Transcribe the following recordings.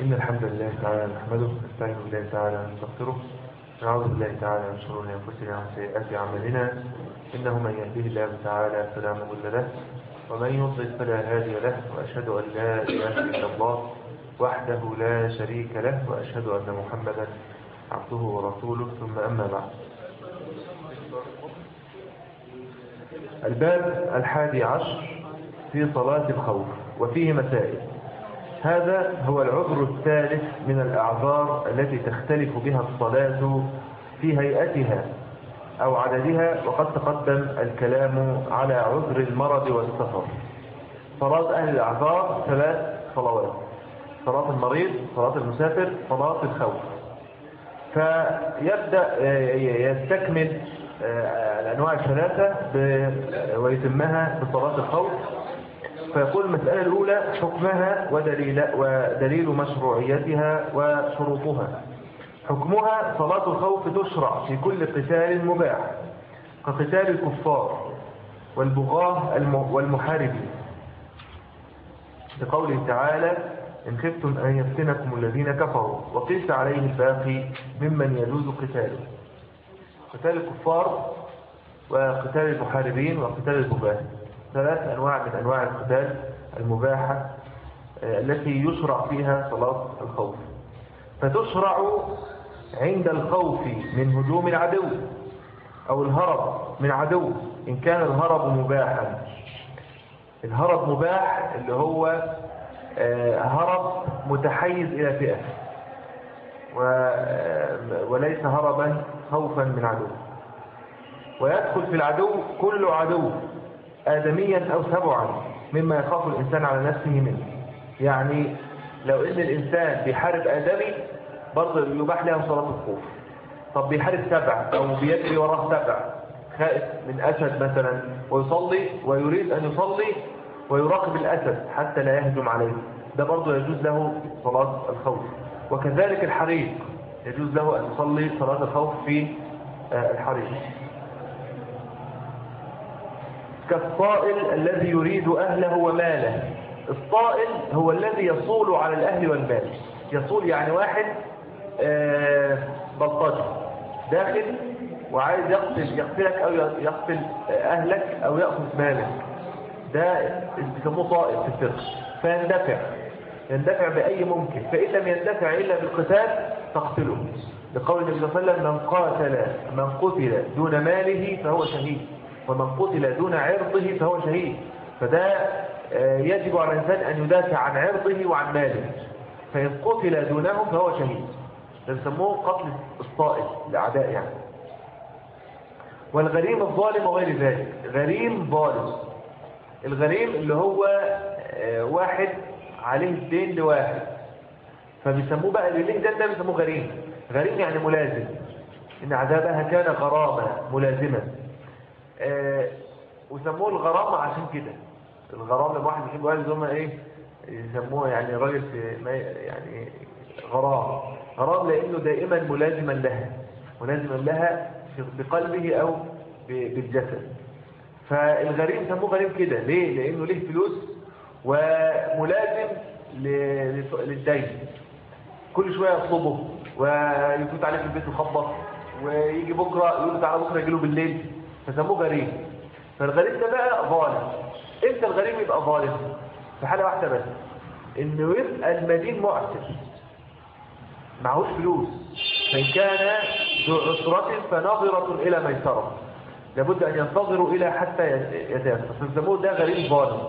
إن الحمد لله تعالى نحمده نستعين بالله تعالى ونستغفره نعوذ بالله تعالى من شرور أنفسنا ومن سيئات أعمالنا. إنه من يهده الله تعالى فلا مضل له ومن يضلل فلا هادي له وأشهد أن لا إله إلا الله وحده لا شريك له وأشهد أن محمدا عبده ورسوله. ثم أما بعد. الباب الحادي عشر في صلاة الخوف وفيه مسائل. هذا هو العذر الثالث من الأعذار التي تختلف بها الصلاة في هيئتها أو عددها وقد تقدم الكلام على عذر المرض والسفر. صلاة أهل الأعذار ثلاث صلوات صلاة المريض صلاة المسافر صلاة الخوف. فيبدأ يستكمل الأنواع الثلاثة ويتمها بصلاة الخوف فيقول المسألة الأولى حكمها ودليل, ودليل مشروعيتها وشروطها. حكمها صلاة الخوف تشرع في كل قتال مباح كقتال الكفار والبغاة والمحاربين. لقوله تعالى إن خفتم أن يفتنكم الذين كفروا وقيس عليه الباقي ممن يجوز قتاله. قتال الكفار وقتال المحاربين وقتال البغاة. ثلاث أنواع من أنواع القتال المباحة التي يشرع فيها صلاة الخوف. فتشرع عند الخوف من هجوم العدو أو الهرب من عدو إن كان الهرب مباحا. الهرب مباح اللي هو هرب متحيز إلى فئة وليس هربا خوفا من عدو. ويدخل في العدو كل عدو. آدميا أو سبعا مما يخاف الإنسان على نفسه منه. يعني لو إن الإنسان بيحارب آدمي برضه يباح له صلاة الخوف. طب بيحارب سبع أو بيجري وراه سبع خائف من أسد مثلا ويصلي ويريد أن يصلي ويراقب الأسد حتى لا يهجم عليه. ده برضه يجوز له صلاة الخوف. وكذلك الحريق يجوز له أن يصلي صلاة الخوف في الحريق. كالصائل الذي يريد أهله وماله. الصائل هو الذي يصول على الأهل والمال. يصول يعني واحد بلطجي داخل وعايز يقتل يقتلك أو يقتل أهلك أو يأخذ مالك. ده بيسموه طائل في الفقه. فيندفع. يندفع بأي ممكن. فإن لم يندفع إلا بالقتال تقتله لقول النبي صلى الله عليه وسلم من قاتل من قتل دون ماله فهو شهيد. ومن قتل دون عرضه فهو شهيد. فده يجب على الإنسان أن يدافع عن عرضه وعن ماله. فإن قتل دونه فهو شهيد. ده بيسموه قتل الصائل الأعداء يعني. والغريم الظالم وغير ذلك. غريم ظالم. الغريم اللي هو واحد عليه الدين لواحد. فبيسموه بقى اللي ليه ده بيسموه غريم. غريم يعني ملازم. إن عذابها كان غرامة ملازمة آه وسموه الغرامة عشان كده. الغرامة واحد يحب واحد هم إيه يسموه يعني راجل يعني غرام. غرام لأنه دائما ملازما لها ملازما لها بقلبه أو بالجسد. فالغريم سموه غريم كده. ليه؟ لأنه ليه فلوس وملازم للدين. كل شوية يطلبه ويفوت عليه في البيت ويخبط ويجي بكرة يقول تعالى بكرة يجي له بالليل. فسموه غريم فالغريم ده بقى ظالم. إمتى الغريم يبقى ظالم؟ في حالة واحدة بس. إنه يبقى المدين معسر. معهوش فلوس. فإن كان ذو عسرة فناظره إلى ميسره لابد أن ينتظروا إلى حتى يتيسر فسموه ده غريم ظالم.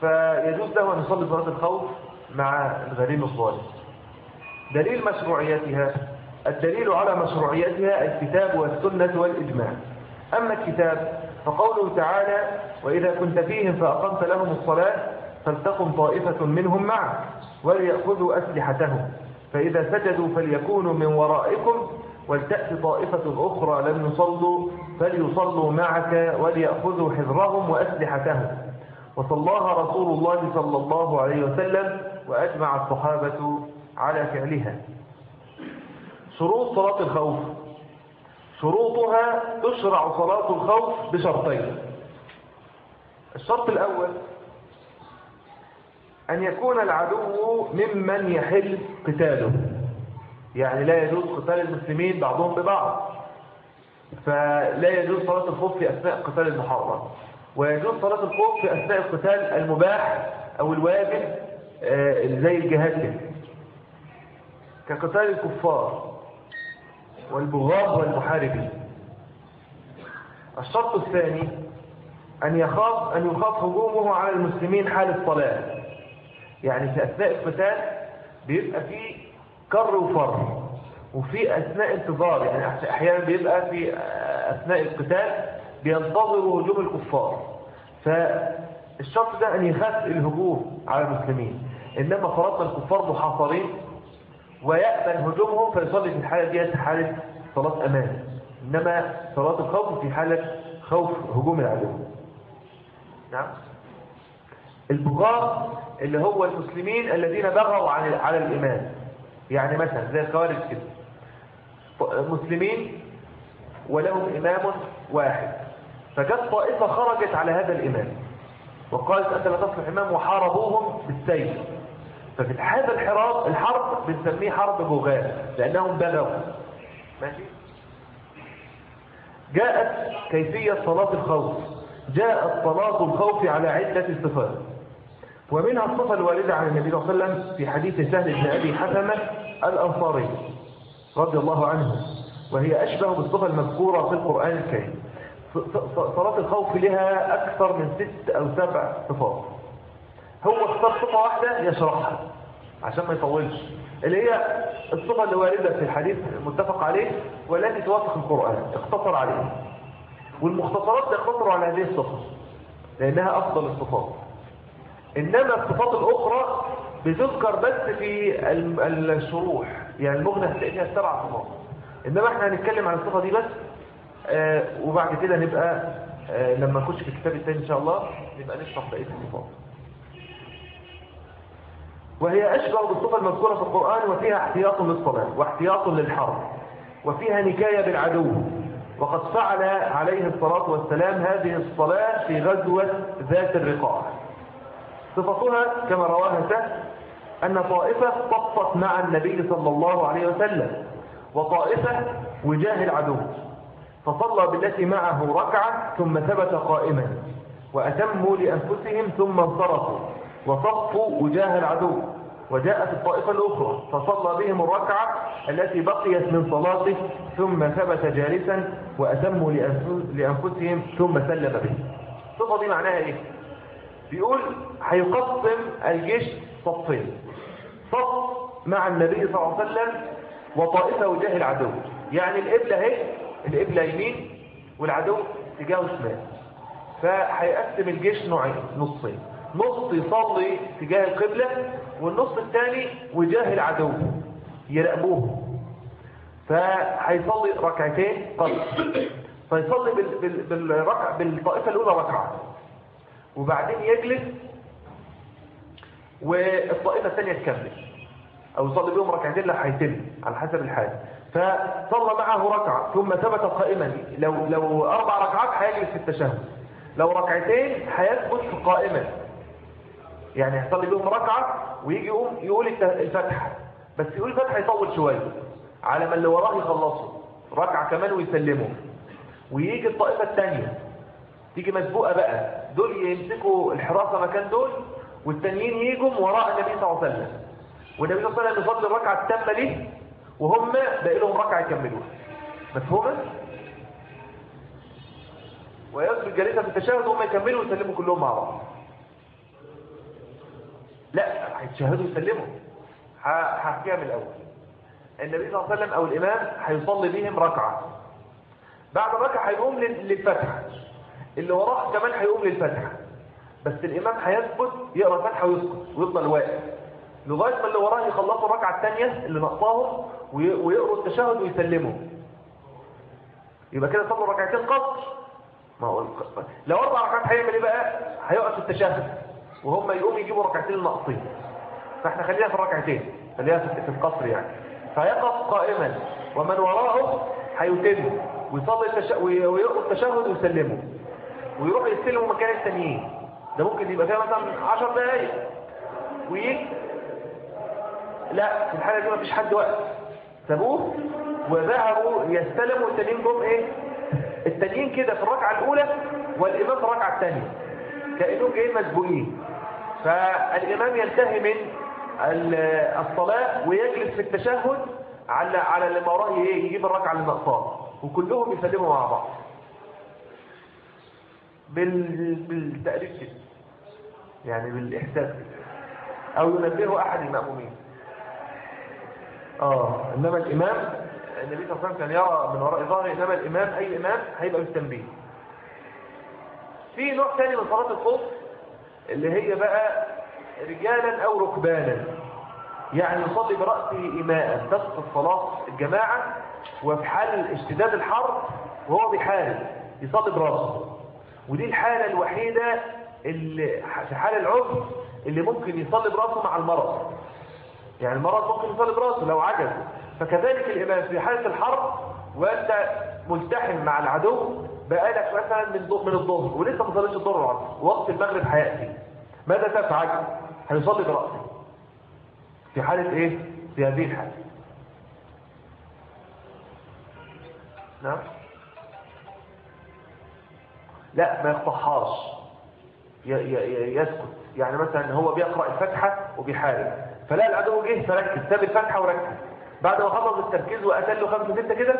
فيجوز له أن يصلي صلاة الخوف مع الغريم الظالم. دليل مشروعيتها الدليل على مشروعيتها الكتاب والسنة والإجماع. أما الكتاب فقوله تعالى وإذا كنت فيهم فأقمت لهم الصلاة فلتقم طائفة منهم معك وليأخذوا أسلحتهم. فإذا سجدوا فليكونوا من ورائكم ولتأتي طائفة أخرى لم يصلوا فليصلوا معك وليأخذوا حذرهم وأسلحتهم. وصلاها رسول الله صلى الله عليه وسلم وأجمع الصحابة على فعلها. شروط صلاة الخوف. شروطها تشرع صلاة الخوف بشرطين. الشرط الأول أن يكون العدو ممن يحل قتاله. يعني لا يجوز قتال المسلمين بعضهم ببعض. فلا يجوز صلاة الخوف في أثناء قتال المحرم. ويجوز صلاة الخوف في أثناء القتال المباح أو الواجب آه، زي الجهاد كقتال الكفار والبغاض والمحاربين الشرط الثاني أن يخاف أن يخاف هجومه على المسلمين حال الصلاة. يعني في أثناء القتال بيبقى فيه كر وفر وفي أثناء انتظار. يعني أحيانا بيبقى في أثناء القتال بينتظروا هجوم الكفار. فالشرط ده أن يخاف الهجوم على المسلمين. إنما فرضنا الكفار محاصرين ويأمن هجومهم فيصلي في الحالة دي حالة صلاة أمان. إنما صلاة الخوف في حالة خوف هجوم العدو. نعم. البغاء اللي هو المسلمين الذين بغوا على على الإيمان. يعني مثلا زي الخوارج كده. مسلمين ولهم إمام واحد. فجت طائفة خرجت على هذا الإمام وقالت أنت لا تصلح إمام وحاربوهم بالسيف. ففي هذا الحراب الحرب بنسميه حرب بغاة لأنهم بغوا ماشي؟ جاءت كيفية صلاة الخوف. جاءت صلاة الخوف على عدة صفات. ومنها الصفة الواردة عن النبي صلى الله عليه وسلم في حديث سهل بن أبي حثمة الأنصاري رضي الله عنه وهي أشبه بالصفة المذكورة في القرآن الكريم. صلاة الخوف لها أكثر من ست أو سبع صفات. هو اختار صفة واحدة يشرحها عشان ما يطولش. اللي هي الصفة اللي واردة في الحديث المتفق عليه والتي توافق القرآن اختصر عليه. والمختصرات تختصر على هذه الصفة لأنها أفضل الصفات. إنما الصفات الأخرى بتذكر بس في الشروح يعني المغنى هتلاقي فيها سبع صفات. إنما إحنا هنتكلم عن الصفة دي بس آه وبعد كده نبقى آه لما نخش في الكتاب الثاني إن شاء الله نبقى نشرح بقية الصفات. وهي أشبه بالصفة المذكورة في القرآن وفيها احتياط للصلاة واحتياط للحرب وفيها نكاية بالعدو. وقد فعل عليه الصلاة والسلام هذه الصلاة في غزوة ذات الرقاع. صفتها كما رواها سهل أن طائفة صفت مع النبي صلى الله عليه وسلم وطائفة وجاه العدو. فصلى بالتي معه ركعة ثم ثبت قائما وأتموا لأنفسهم ثم انصرفوا. وصفوا وجاه العدو وجاءت الطائفة الأخرى فصلى بهم الركعة التي بقيت من صلاته ثم ثبت جالسا وأتموا لأنفسهم ثم سلم به. الصفة دي معناها إيه؟ بيقول هيقسم الجيش صفين. صف مع النبي صلى الله عليه وسلم وطائفة وجاه العدو. يعني القبلة أهي القبلة يمين والعدو اتجاهه شمال. فهيقسم الجيش نوعين نصين. نص يصلي تجاه القبلة والنص الثاني وجاه العدو يراقبوه. فهيصلي ركعتين قصر فيصلي بالركع بالطائفة الأولى ركعة. وبعدين يجلس والطائفة الثانية تكمل. أو يصلي بهم ركعتين لا هيتم على حسب الحال. فصلى معه ركعة ثم ثبت قائما. لو لو أربع ركعات هيجلس في التشهد. لو ركعتين هيثبت قائما. يعني هيصلي بهم ركعة ويجي يقوم يقول الفتحة بس يقول الفتحة يطول شوية على ما اللي وراه يخلصه. ركعة كمان ويسلمه. ويجي الطائفة الثانية. تيجي مسبوقة بقى. دول يمسكوا الحراسة مكان دول والتانيين يجوا وراء النبي صلى الله عليه وسلم. والنبي صلى الله عليه وسلم يصلي الركعة التامة ليه؟ وهم باقي لهم ركعة يكملوها. مفهومة؟ ويصل الجلسة في التشهد وهم يكملوا ويسلموا كلهم مع بعض. لا هيتشهدوا ويسلموا. هحكيها من الأول. النبي صلى الله عليه وسلم أو الإمام هيصلي بهم ركعة. بعد الركعة هيقوم للفتحة. اللي وراه كمان هيقوم للفتحة. بس الإمام هيثبت يقرأ الفتحة ويسكت ويفضل واقف لغاية ما اللي وراه يخلصوا الركعة الثانية اللي نقصاهم ويقروا التشهد ويسلموا. يبقى كده صلوا ركعتين قصر ما هو لو أربع ركعات هيعمل إيه بقى؟ هيقف التشهد. وهم يقوموا يجيبوا ركعتين الناقصين فاحنا خلينا في الركعتين خلينا في القصر يعني. فيقف قائما ومن وراءه هيتم. ويصلي التشهد ويقرأ التشهد ويجي لا في الحالة دي مفيش حد وقت سابوه وذهبوا يستلموا التانيين جم إيه؟ التانيين كده في الركعة الأولى والإمام في الركعة الثانية كأنهم جايين مسبوقين فالإمام ينتهي من الصلاة ويجلس في التشهد على على اللي وراه إيه يجيب الركعة اللي ناقصاه. وكلهم يسلموا مع بعض. بال... بالتقريب كده. يعني بالإحساس كده. أو ينبهه أحد المأمومين. آه إنما الإمام النبي صلى الله عليه وسلم كان يرى من وراء ظهره إنما الإمام أي إمام هيبقى بالتنبيه. في نوع ثاني من صلاة الخوف اللي هي بقى رجالا أو ركبانا. يعني يصلي برأسه إماء تسقط صلاة الجماعة وفي حال اشتداد الحر وهو بحال يصلي برأسه. ودي الحالة الوحيدة اللي في حال العذر اللي ممكن يصلي برأسه مع المرض. يعني المرض ممكن يصلي برأسه لو عجز فكذلك الإمام في حالة الحرب وأنت ملتحم مع العدو بقالك مثلا من من الظهر ولسه ما صليتش الظهر والعصر وقت المغرب هيأتي. ماذا تفعل هيصلي برأسه في حالة إيه؟ في هذه الحالة. نعم؟ لا ما يقطعهاش يسكت. يعني مثلا هو بيقرأ الفتحة وبيحارب. فلا العدو جه فركز. ساب الفتحة وركز. بعد ما خلص التركيز وقتل له خمسة ستة كده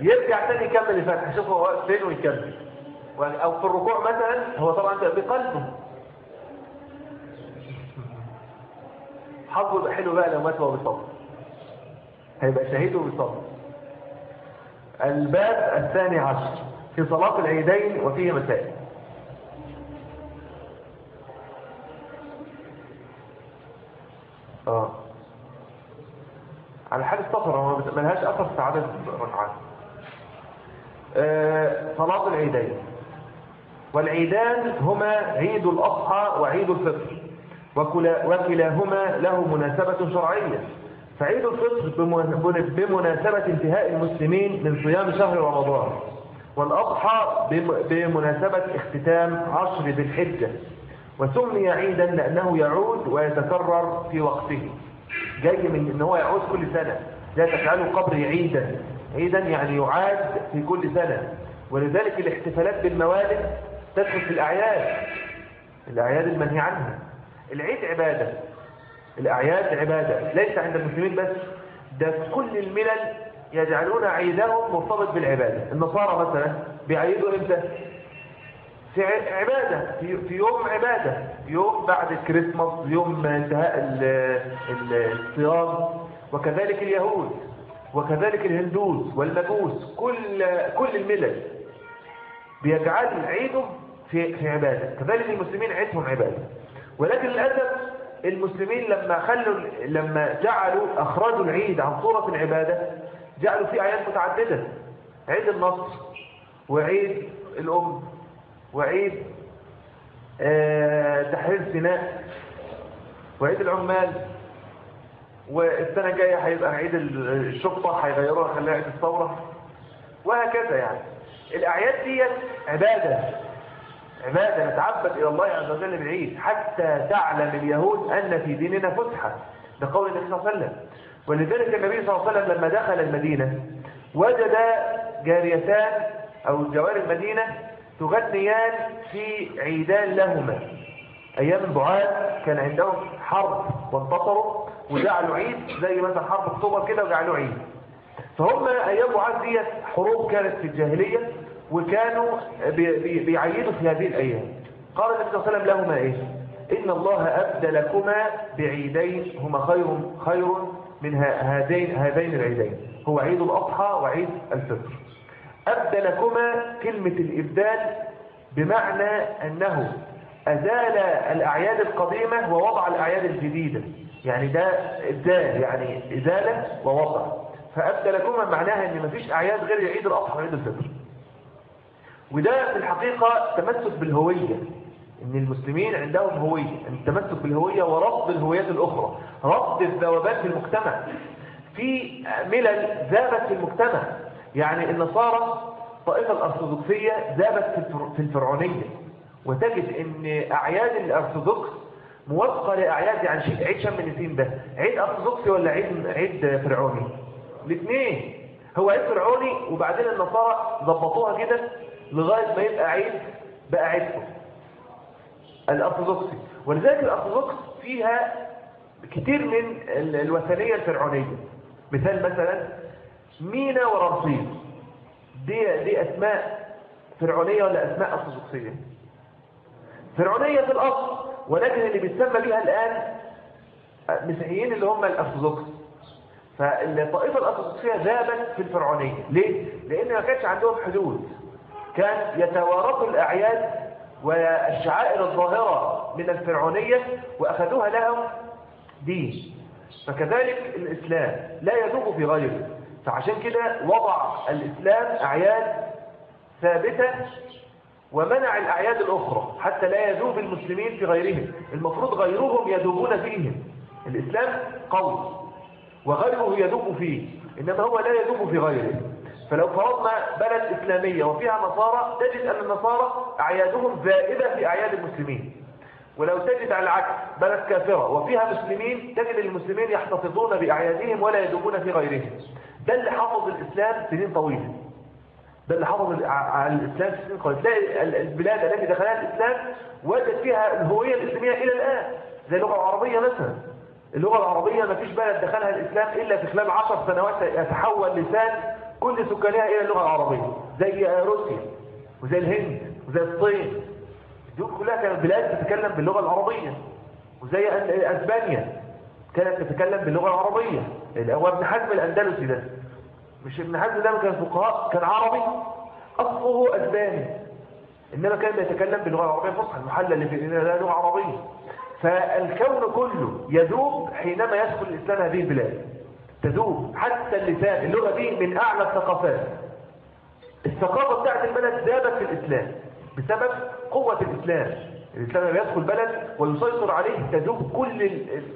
يرجع تاني يكمل الفتحة شوف هو واقف فين ويكمل. أو في الركوع مثلا هو طبعا بقلبه. حظه يبقى حلو بقى لو مات وهو بيصلي. هيبقى شهيد وبيصلي الباب الثاني عشر في صلاة العيدين وفيه مسائل آه على حال السفر ما لهاش اثر في عدد ركعات آه صلاة العيدين والعيدان هما عيد الأضحى وعيد الفطر. وكلاهما له مناسبة شرعية. فعيد الفطر بمناسبة انتهاء المسلمين من صيام شهر رمضان. والأضحى بمناسبة اختتام عشر ذي الحجة. وسمي عيدا لأنه يعود ويتكرر في وقته. جاي من إن هو يعود كل سنة. لا تجعلوا قبري عيدا. عيدا يعني يعاد في كل سنة. ولذلك الاحتفالات بالموالد تدخل في الأعياد الأعياد المنهي عنها. العيد عبادة الأعياد عبادة. ليس عند المسلمين بس ده في كل الملل يجعلون عيدهم مرتبط بالعبادة. النصارى مثلا بيعيدوا إمتى؟ في عبادة في يوم عبادة. يوم بعد الكريسماس يوم انتهاء الصيام. وكذلك اليهود وكذلك الهندوس والمجوس. كل كل الملل. بيجعل عيدهم في في عبادة. كذلك المسلمين عيدهم عبادة. ولكن للأسف المسلمين لما خلوا لما جعلوا أخرجوا العيد عن صورة العبادة جعلوا فيه أعياد متعددة. عيد النصر وعيد الأم وعيد آه تحرير سيناء وعيد العمال. والسنة الجاية هيبقى عيد الشرطة هيغيروها خليها عيد الثورة. وهكذا يعني. الأعياد دي عبادة عبادة نتعبد إلى الله عز وجل بالعيد حتى تعلم اليهود أن في ديننا فسحة بقول النبي صلى الله عليه وسلم. ولذلك النبي صلى الله عليه وسلم لما دخل المدينة وجد جاريتان أو جوار المدينة تغنيان في عيدان لهما. أيام البعاد كان عندهم حرب وانتصروا وجعلوا عيد زي مثلا حرب أكتوبر كده وجعلوا عيد. فهم أيام بعاد ديت حروب كانت في الجاهلية وكانوا بي بي بيعيدوا في هذه الأيام. قال النبي صلى الله عليه وسلم لهما إيه؟ إن الله أبدلكما بعيدين هما خير خير من هذين هذين العيدين. هو عيد الأضحى وعيد الفطر. أبدلكما كلمة الإبدال بمعنى أنه أزال الأعياد القديمة ووضع الأعياد الجديدة. يعني ده إبدال يعني إزالة ووضع. فأبدلكما معناها أن مفيش أعياد غير عيد الأضحى وعيد الفطر. وده في الحقيقة تمسك بالهوية إن المسلمين عندهم هوية التمسك بالهوية ورفض الهويات الأخرى رفض الذوبات في المجتمع. في ملل ذابت في المجتمع يعني النصارى الطائفة الأرثوذكسية ذابت في الفرعونية. وتجد إن أعياد الأرثوذكس موافقة لأعياد يعني عيد شم النسيم ده. عيد أرثوذكسي ولا عيد عيد فرعوني؟ الاثنين. هو عيد فرعوني وبعدين النصارى ظبطوها كده لغاية ما يبقى عيد بقى عيدهم الأرثوذكسي ولذلك الأرثوذكس فيها كتير من الوثنية الفرعونية. مثال مثلا مينا ورمسيس. دي دي أسماء فرعونية ولا أسماء أرثوذكسية؟ فرعونية في الأصل. ولكن اللي بيتسمى بها الآن مسيحيين اللي هم الأرثوذكس. فالطائفة الأرثوذكسية ذابت في الفرعونية. ليه؟ لأن ما كانش عندهم حدود. كان يتوارثوا الأعياد والشعائر الظاهرة من الفرعونية وأخذوها لهم دين فكذلك الإسلام لا يذوب في غيره. فعشان كده وضع الإسلام أعياد ثابتة ومنع الأعياد الأخرى حتى لا يذوب المسلمين في غيرهم. المفروض غيرهم يذوبون فيهم. الإسلام قوي وغيره يذوب فيه إنما هو لا يذوب في غيره. فلو فرضنا بلد إسلامية وفيها نصارى تجد أن النصارى أعيادهم زائدة في أعياد المسلمين. ولو تجد على العكس بلد كافرة وفيها مسلمين تجد المسلمين يحتفظون بأعيادهم ولا يذوبون في غيرهم. ده اللي حفظ الإسلام سنين طويلة. ده اللي حفظ على الإسلام سنين طويلة. تلاقي البلاد التي دخلها الإسلام وجد فيها الهوية الإسلامية إلى الآن زي اللغة العربية مثلا. اللغة العربية ما فيش بلد دخلها الإسلام إلا في خلال عشر سنوات يتحول لسان كل سكانها إلى اللغة العربية زي روسيا وزي الهند وزي الصين. دي كلها كانت بلاد تتكلم باللغة العربية وزي أسبانيا كانت تتكلم باللغة العربية. هو ابن حزم الأندلسي ده. مش ابن حزم ده كان فقهاء كان عربي. أصله أسباني. إنما كان يتكلم باللغة العربية فصحى المحلى اللي في ده لغة عربية. فالكون كله يذوب حينما يدخل الإسلام هذه البلاد. تذوب حتى اللسان. اللغة دي من أعلى الثقافات. الثقافة بتاعت البلد ذابت في الإسلام. بسبب قوة الإسلام. الإسلام لما يدخل بلد ويسيطر عليه تذوب كل.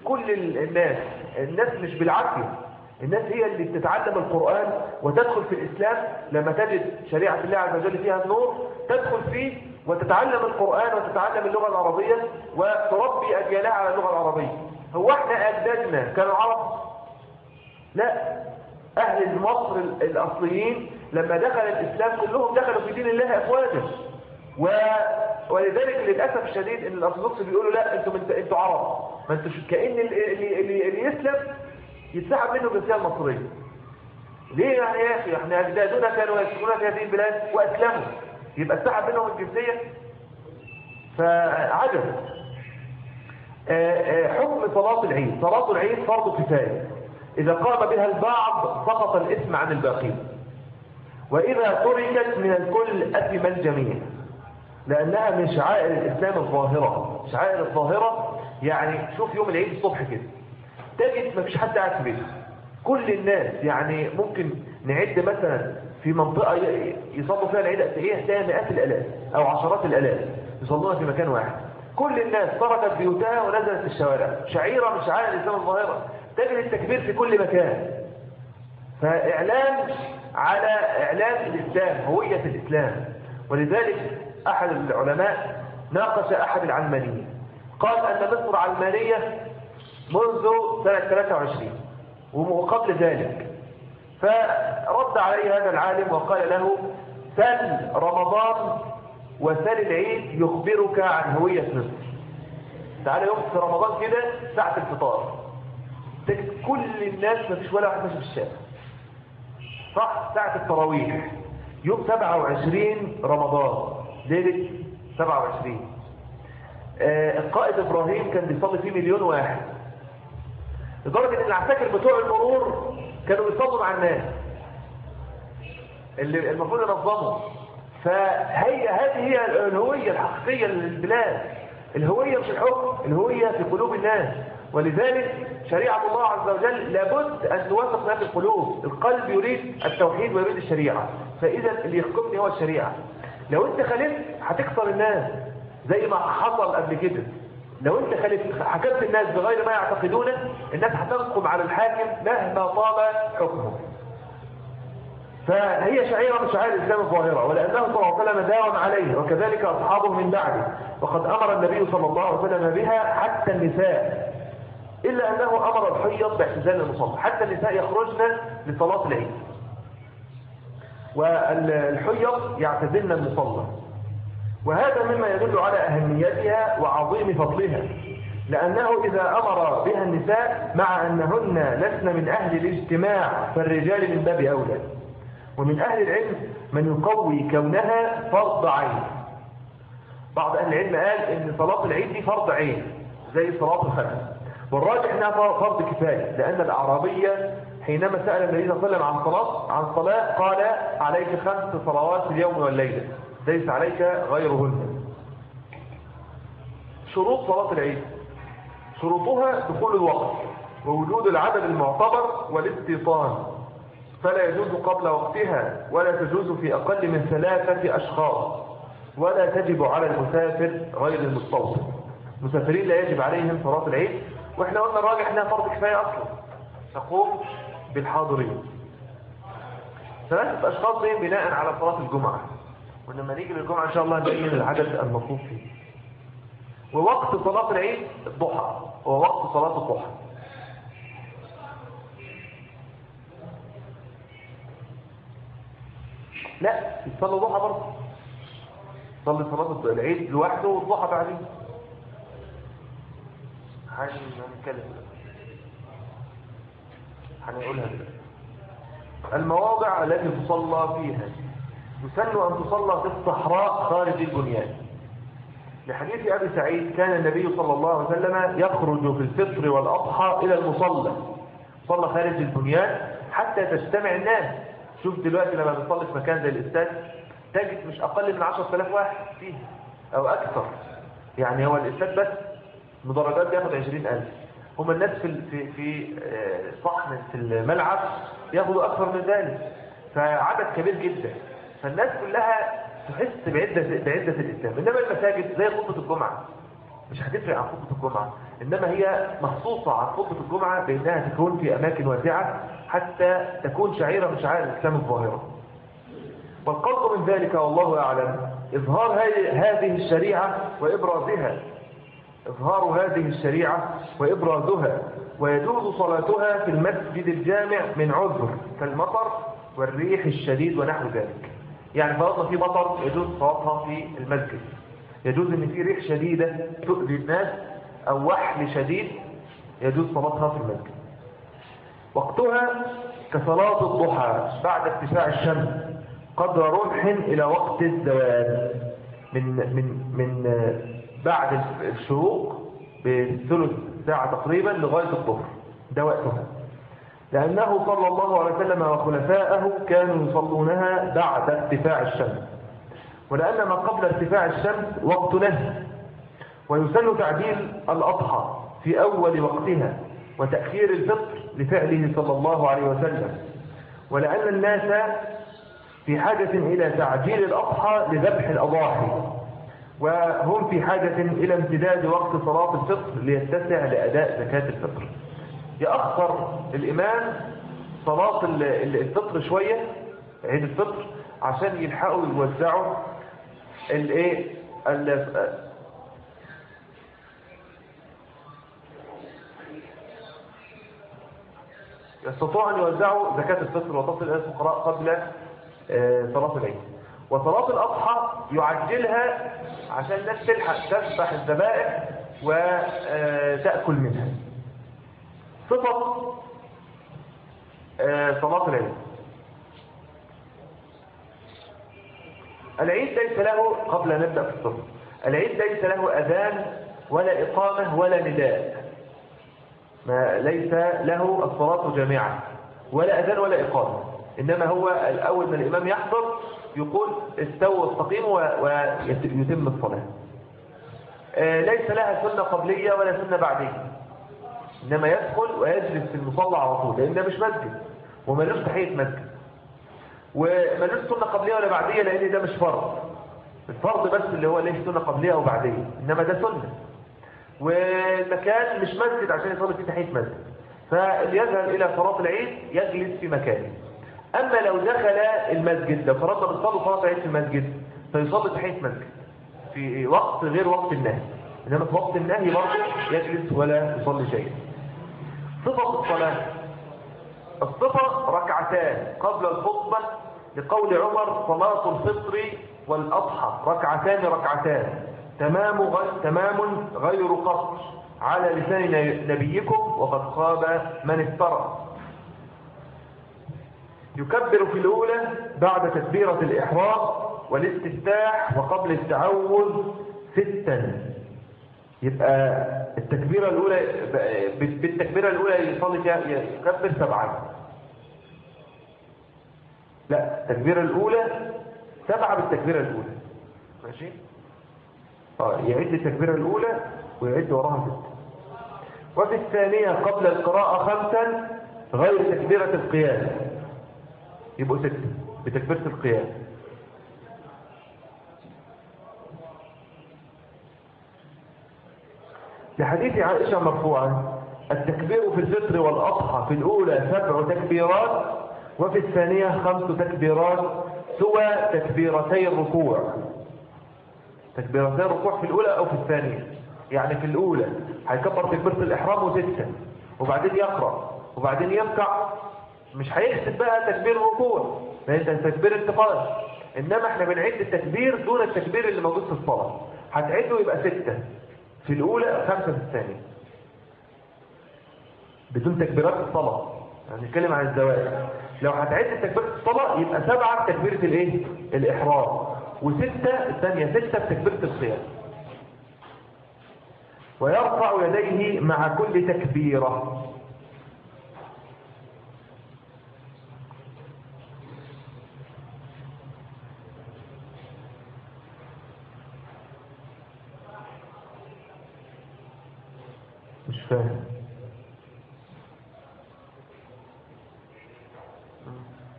كل الناس. الناس مش بالعافية. الناس هي اللي بتتعلم القرآن وتدخل في الإسلام. لما تجد شريعة الله عز وجل فيها النور تدخل فيه وتتعلم القرآن وتتعلم اللغة العربية وتربي أجيالها على اللغة العربية. هو إحنا أجدادنا كانوا عرب لا أهل مصر الأصليين لما دخل الإسلام كلهم دخلوا في دين الله أفواجا. و... ولذلك للأسف الشديد إن الأرثوذكس بيقولوا لا أنتم انت أنتوا عرب. ما أنتوا كأن اللي, اللي, اللي يسلم يتسحب منه الجنسية المصرية ليه يعني يا أخي؟ إحنا أجدادنا كانوا يسكنون في هذه البلاد وأسلموا. يبقى اتسحب منهم الجنسية؟ فعجب. حكم صلاة العيد. صلاة العيد فرض كفاية. إذا قام بها البعض سقط الاسم عن الباقين. وإذا تركت من الكل أثم الجميع. لأنها من شعائر الإسلام الظاهرة. شعائر الظاهرة يعني شوف يوم العيد الصبح كده. تجد ما فيش حد قاعد في بيته كل الناس يعني ممكن نعد مثلا في منطقة يصلوا فيها العيد هي تلاقي مئات الآلاف أو عشرات الآلاف. يصلون في مكان واحد. كل الناس تركت بيوتها ونزلت الشوارع. شعيرة من شعائر الإسلام الظاهرة. تجد التكبير في كل مكان. فإعلان على إعلان الإسلام هوية الإسلام. ولذلك أحد العلماء ناقش أحد العلمانيين. قال أن مصر علمانية منذ سنة 23 وقبل ذلك. فرد عليه هذا العالم وقال له سل رمضان وسل العيد يخبرك عن هوية مصر. تعالى يوم في رمضان كده ساعة الفطار. تجد كل الناس ما فيش ولا واحد ماشي في الشارع. صح؟ ساعة التراويح. يوم 27 رمضان. ليلة 27 آه القائد إبراهيم كان بيصلي فيه مليون واحد. لدرجة إن العساكر بتوع المرور كانوا بيصلوا مع الناس. اللي المفروض ينظموا. فهي هذه هي الهوية الحقيقية للبلاد. الهوية مش الحكم الهوية في قلوب الناس. ولذلك شريعة الله عز وجل لابد أن توافق هذه القلوب. القلب يريد التوحيد ويريد الشريعة. فإذا اللي يحكمني هو الشريعة. لو أنت خالفت هتكسر الناس زي ما حصل قبل كده. لو أنت خالفت حكمت الناس بغير ما يعتقدونه الناس هتنقم على الحاكم مهما طال حكمه. فهي شعيرة من شعائر الإسلام الظاهرة ولأنه صلى الله عليه وسلم داوم عليه وكذلك أصحابه من بعده. وقد أمر النبي صلى الله عليه وسلم بها حتى النساء. إلا أنه أمر الحيض باعتزال المصلى حتى النساء يخرجن لصلاة العيد. والحيض يعتزلن المصلى. وهذا مما يدل على أهميتها وعظيم فضلها. لأنه إذا أمر بها النساء مع أنهن لسن من أهل الاجتماع فالرجال من باب أولى. ومن أهل العلم من يقوي كونها فرض عين. بعض أهل العلم قال إن صلاة العيد دي فرض عين زي صلاة الخمس والراجح إنها فرض كفاية لأن الأعرابية حينما سأل النبي صلى الله عليه وسلم عن صلاة عن صلاة قال عليك خمس صلوات في اليوم والليلة ليس عليك غيرهن. شروط صلاة العيد. شروطها دخول الوقت ووجود العدد المعتبر والاستيطان. فلا يجوز قبل وقتها ولا تجوز في أقل من ثلاثة أشخاص ولا تجب على المسافر غير المستوطن. المسافرين لا يجب عليهم صلاة العيد وإحنا قلنا الراجح انها فرض كفاية أصلا. تقوم بالحاضرين. ثلاثة أشخاص دي بناء على صلاة الجمعة. ولما نيجي للجمعة إن شاء الله نبين العدد المطلوب فيه. ووقت صلاة العيد الضحى. هو وقت صلاة الضحى. لا يصلي ضحى برضه. صلي صلاة العيد لوحده والضحى بعدين. هنتكلم هنقولها. المواضع التي تصلى فيها. يسن أن تصلى في الصحراء خارج البنيان. لحديث أبي سعيد كان النبي صلى الله عليه وسلم يخرج في الفطر والأضحى إلى المصلى. صلى خارج البنيان حتى تجتمع الناس. شوف دلوقتي لما بنصلي في مكان زي الإستاد تجد مش أقل من 10000 واحد فيه أو أكثر. يعني هو الإستاد بس مدرجات بياخد 20000 هم الناس في في في صحن في الملعب ياخدوا أكثر من ذلك. فعدد كبير جدا. فالناس كلها تحس بعدة, بعدة الإسلام. إنما المساجد زي خطبة الجمعة. مش هتفرق عن خطبة الجمعة. إنما هي مخصوصة عن خطبة الجمعة بأنها تكون في أماكن واسعة حتى تكون شعيرة من شعائر الإسلام الظاهرة. والقصد من ذلك والله أعلم. إظهار هذه الشريعة وإبرازها إظهار هذه الشريعة وإبرازها ويجوز صلاتها في المسجد الجامع من عذر كالمطر والريح الشديد ونحو ذلك. يعني فرضنا في مطر يجوز صلاتها في المسجد. يجوز إن في ريح شديدة تؤذي الناس أو وحل شديد يجوز صلاتها في المسجد. وقتها كصلاة الضحى بعد ارتفاع الشمس قدر رمح إلى وقت الزوال. من من من بعد الشروق بثلث ساعة تقريبا لغاية الظهر. ده وقتها. لأنه صلى الله عليه وسلم وخلفاءه كانوا يصلونها بعد ارتفاع الشمس. ولأن ما قبل ارتفاع الشمس وقت نهي ويسن تعديل الأضحى في أول وقتها وتأخير الفطر لفعله صلى الله عليه وسلم. ولأن الناس في حاجة إلى تعجيل الأضحى لذبح الأضاحي. وهم في حاجة إلى امتداد وقت صلاة الفطر ليتسع لأداء زكاة الفطر. يأخر الإمام صلاة الفطر شوية عيد الفطر عشان يلحقوا يوزعوا الايه يستطيعوا أن يوزعوا زكاة الفطر وتصل إلى الفقراء قبل صلاة العيد. وصلاة الأضحى يعجلها عشان الناس تلحق تذبح الذبائح وتأكل منها. صفة صلاة العيد العيد ليس له قبل أن نبدأ في الصفة العيد ليس له أذان ولا إقامة ولا نداء. ما ليس له الصلاة جامعة ولا أذان ولا إقامة إنما هو الأول من الإمام يحضر يقول استووا استقيموا ويتم الصلاة. ليس لها سنة قبلية ولا سنة بعدية. إنما يدخل ويجلس في المصلى على طول لأن ده مش مسجد. وملوش تحية مسجد. وملوش سنة قبلية ولا بعدية لأن ده مش فرض. الفرض بس اللي هو ليش سنة قبلية أو بعدية إنما ده سنة. والمكان مش مسجد عشان يصلي فيه تحية مسجد. فاللي يذهب إلى صلاة العيد يجلس في مكانه. أما لو دخل المسجد لو فرضنا بتصلي صلاة عيد في المسجد فيصلي تحية مسجد في وقت غير وقت النهي. إنما في وقت النهي برضه يجلس ولا يصلي شيئا. صفة الصلاة. الصفة ركعتان قبل الخطبة لقول عمر صلاة الفطر والأضحى. ركعتان ركعتان. تمام غير, تمام غير قصر على لسان نبيكم وقد خاب من افترى. يكبر في الأولى بعد تكبيرة الإحرام والاستفتاح وقبل التعوذ ستا. يبقى التكبيرة الأولى بالتكبيرة الأولى يصلي فيها يكبر سبعة لا التكبيرة الأولى سبعة بالتكبيرة الأولى. ماشي. آه يعد التكبيرة الأولى ويعد وراها ستة وفي الثانية قبل القراءة خمسا غير تكبيرة القيام. يبقوا ستة بتكبيرة القيام لحديث عائشة مرفوعا التكبير في الفطر والأضحى في الأولى سبع تكبيرات وفي الثانية خمس تكبيرات سوى تكبيرتي الركوع. تكبيرتي الركوع في الأولى أو في الثانية. يعني في الأولى. هيكبر تكبيرة الإحرام وستة وبعدين يقرأ. وبعدين يركع مش هيحسب بقى تكبير ده تكبير انتقال. إنما إحنا بنعد التكبير دون التكبير اللي موجود في الصلاة. هتعده يبقى ستة. في الأولى خمسة في الثانية. بدون تكبيرات الصلاة. يعني نتكلم عن الزواج لو هتعد تكبيرة الصلاة يبقى سبعة تكبيرة الإيه؟ الإحرام. وستة الثانية ستة تكبيرة الصيام. ويرفع يديه مع كل تكبيرة مش فاهم.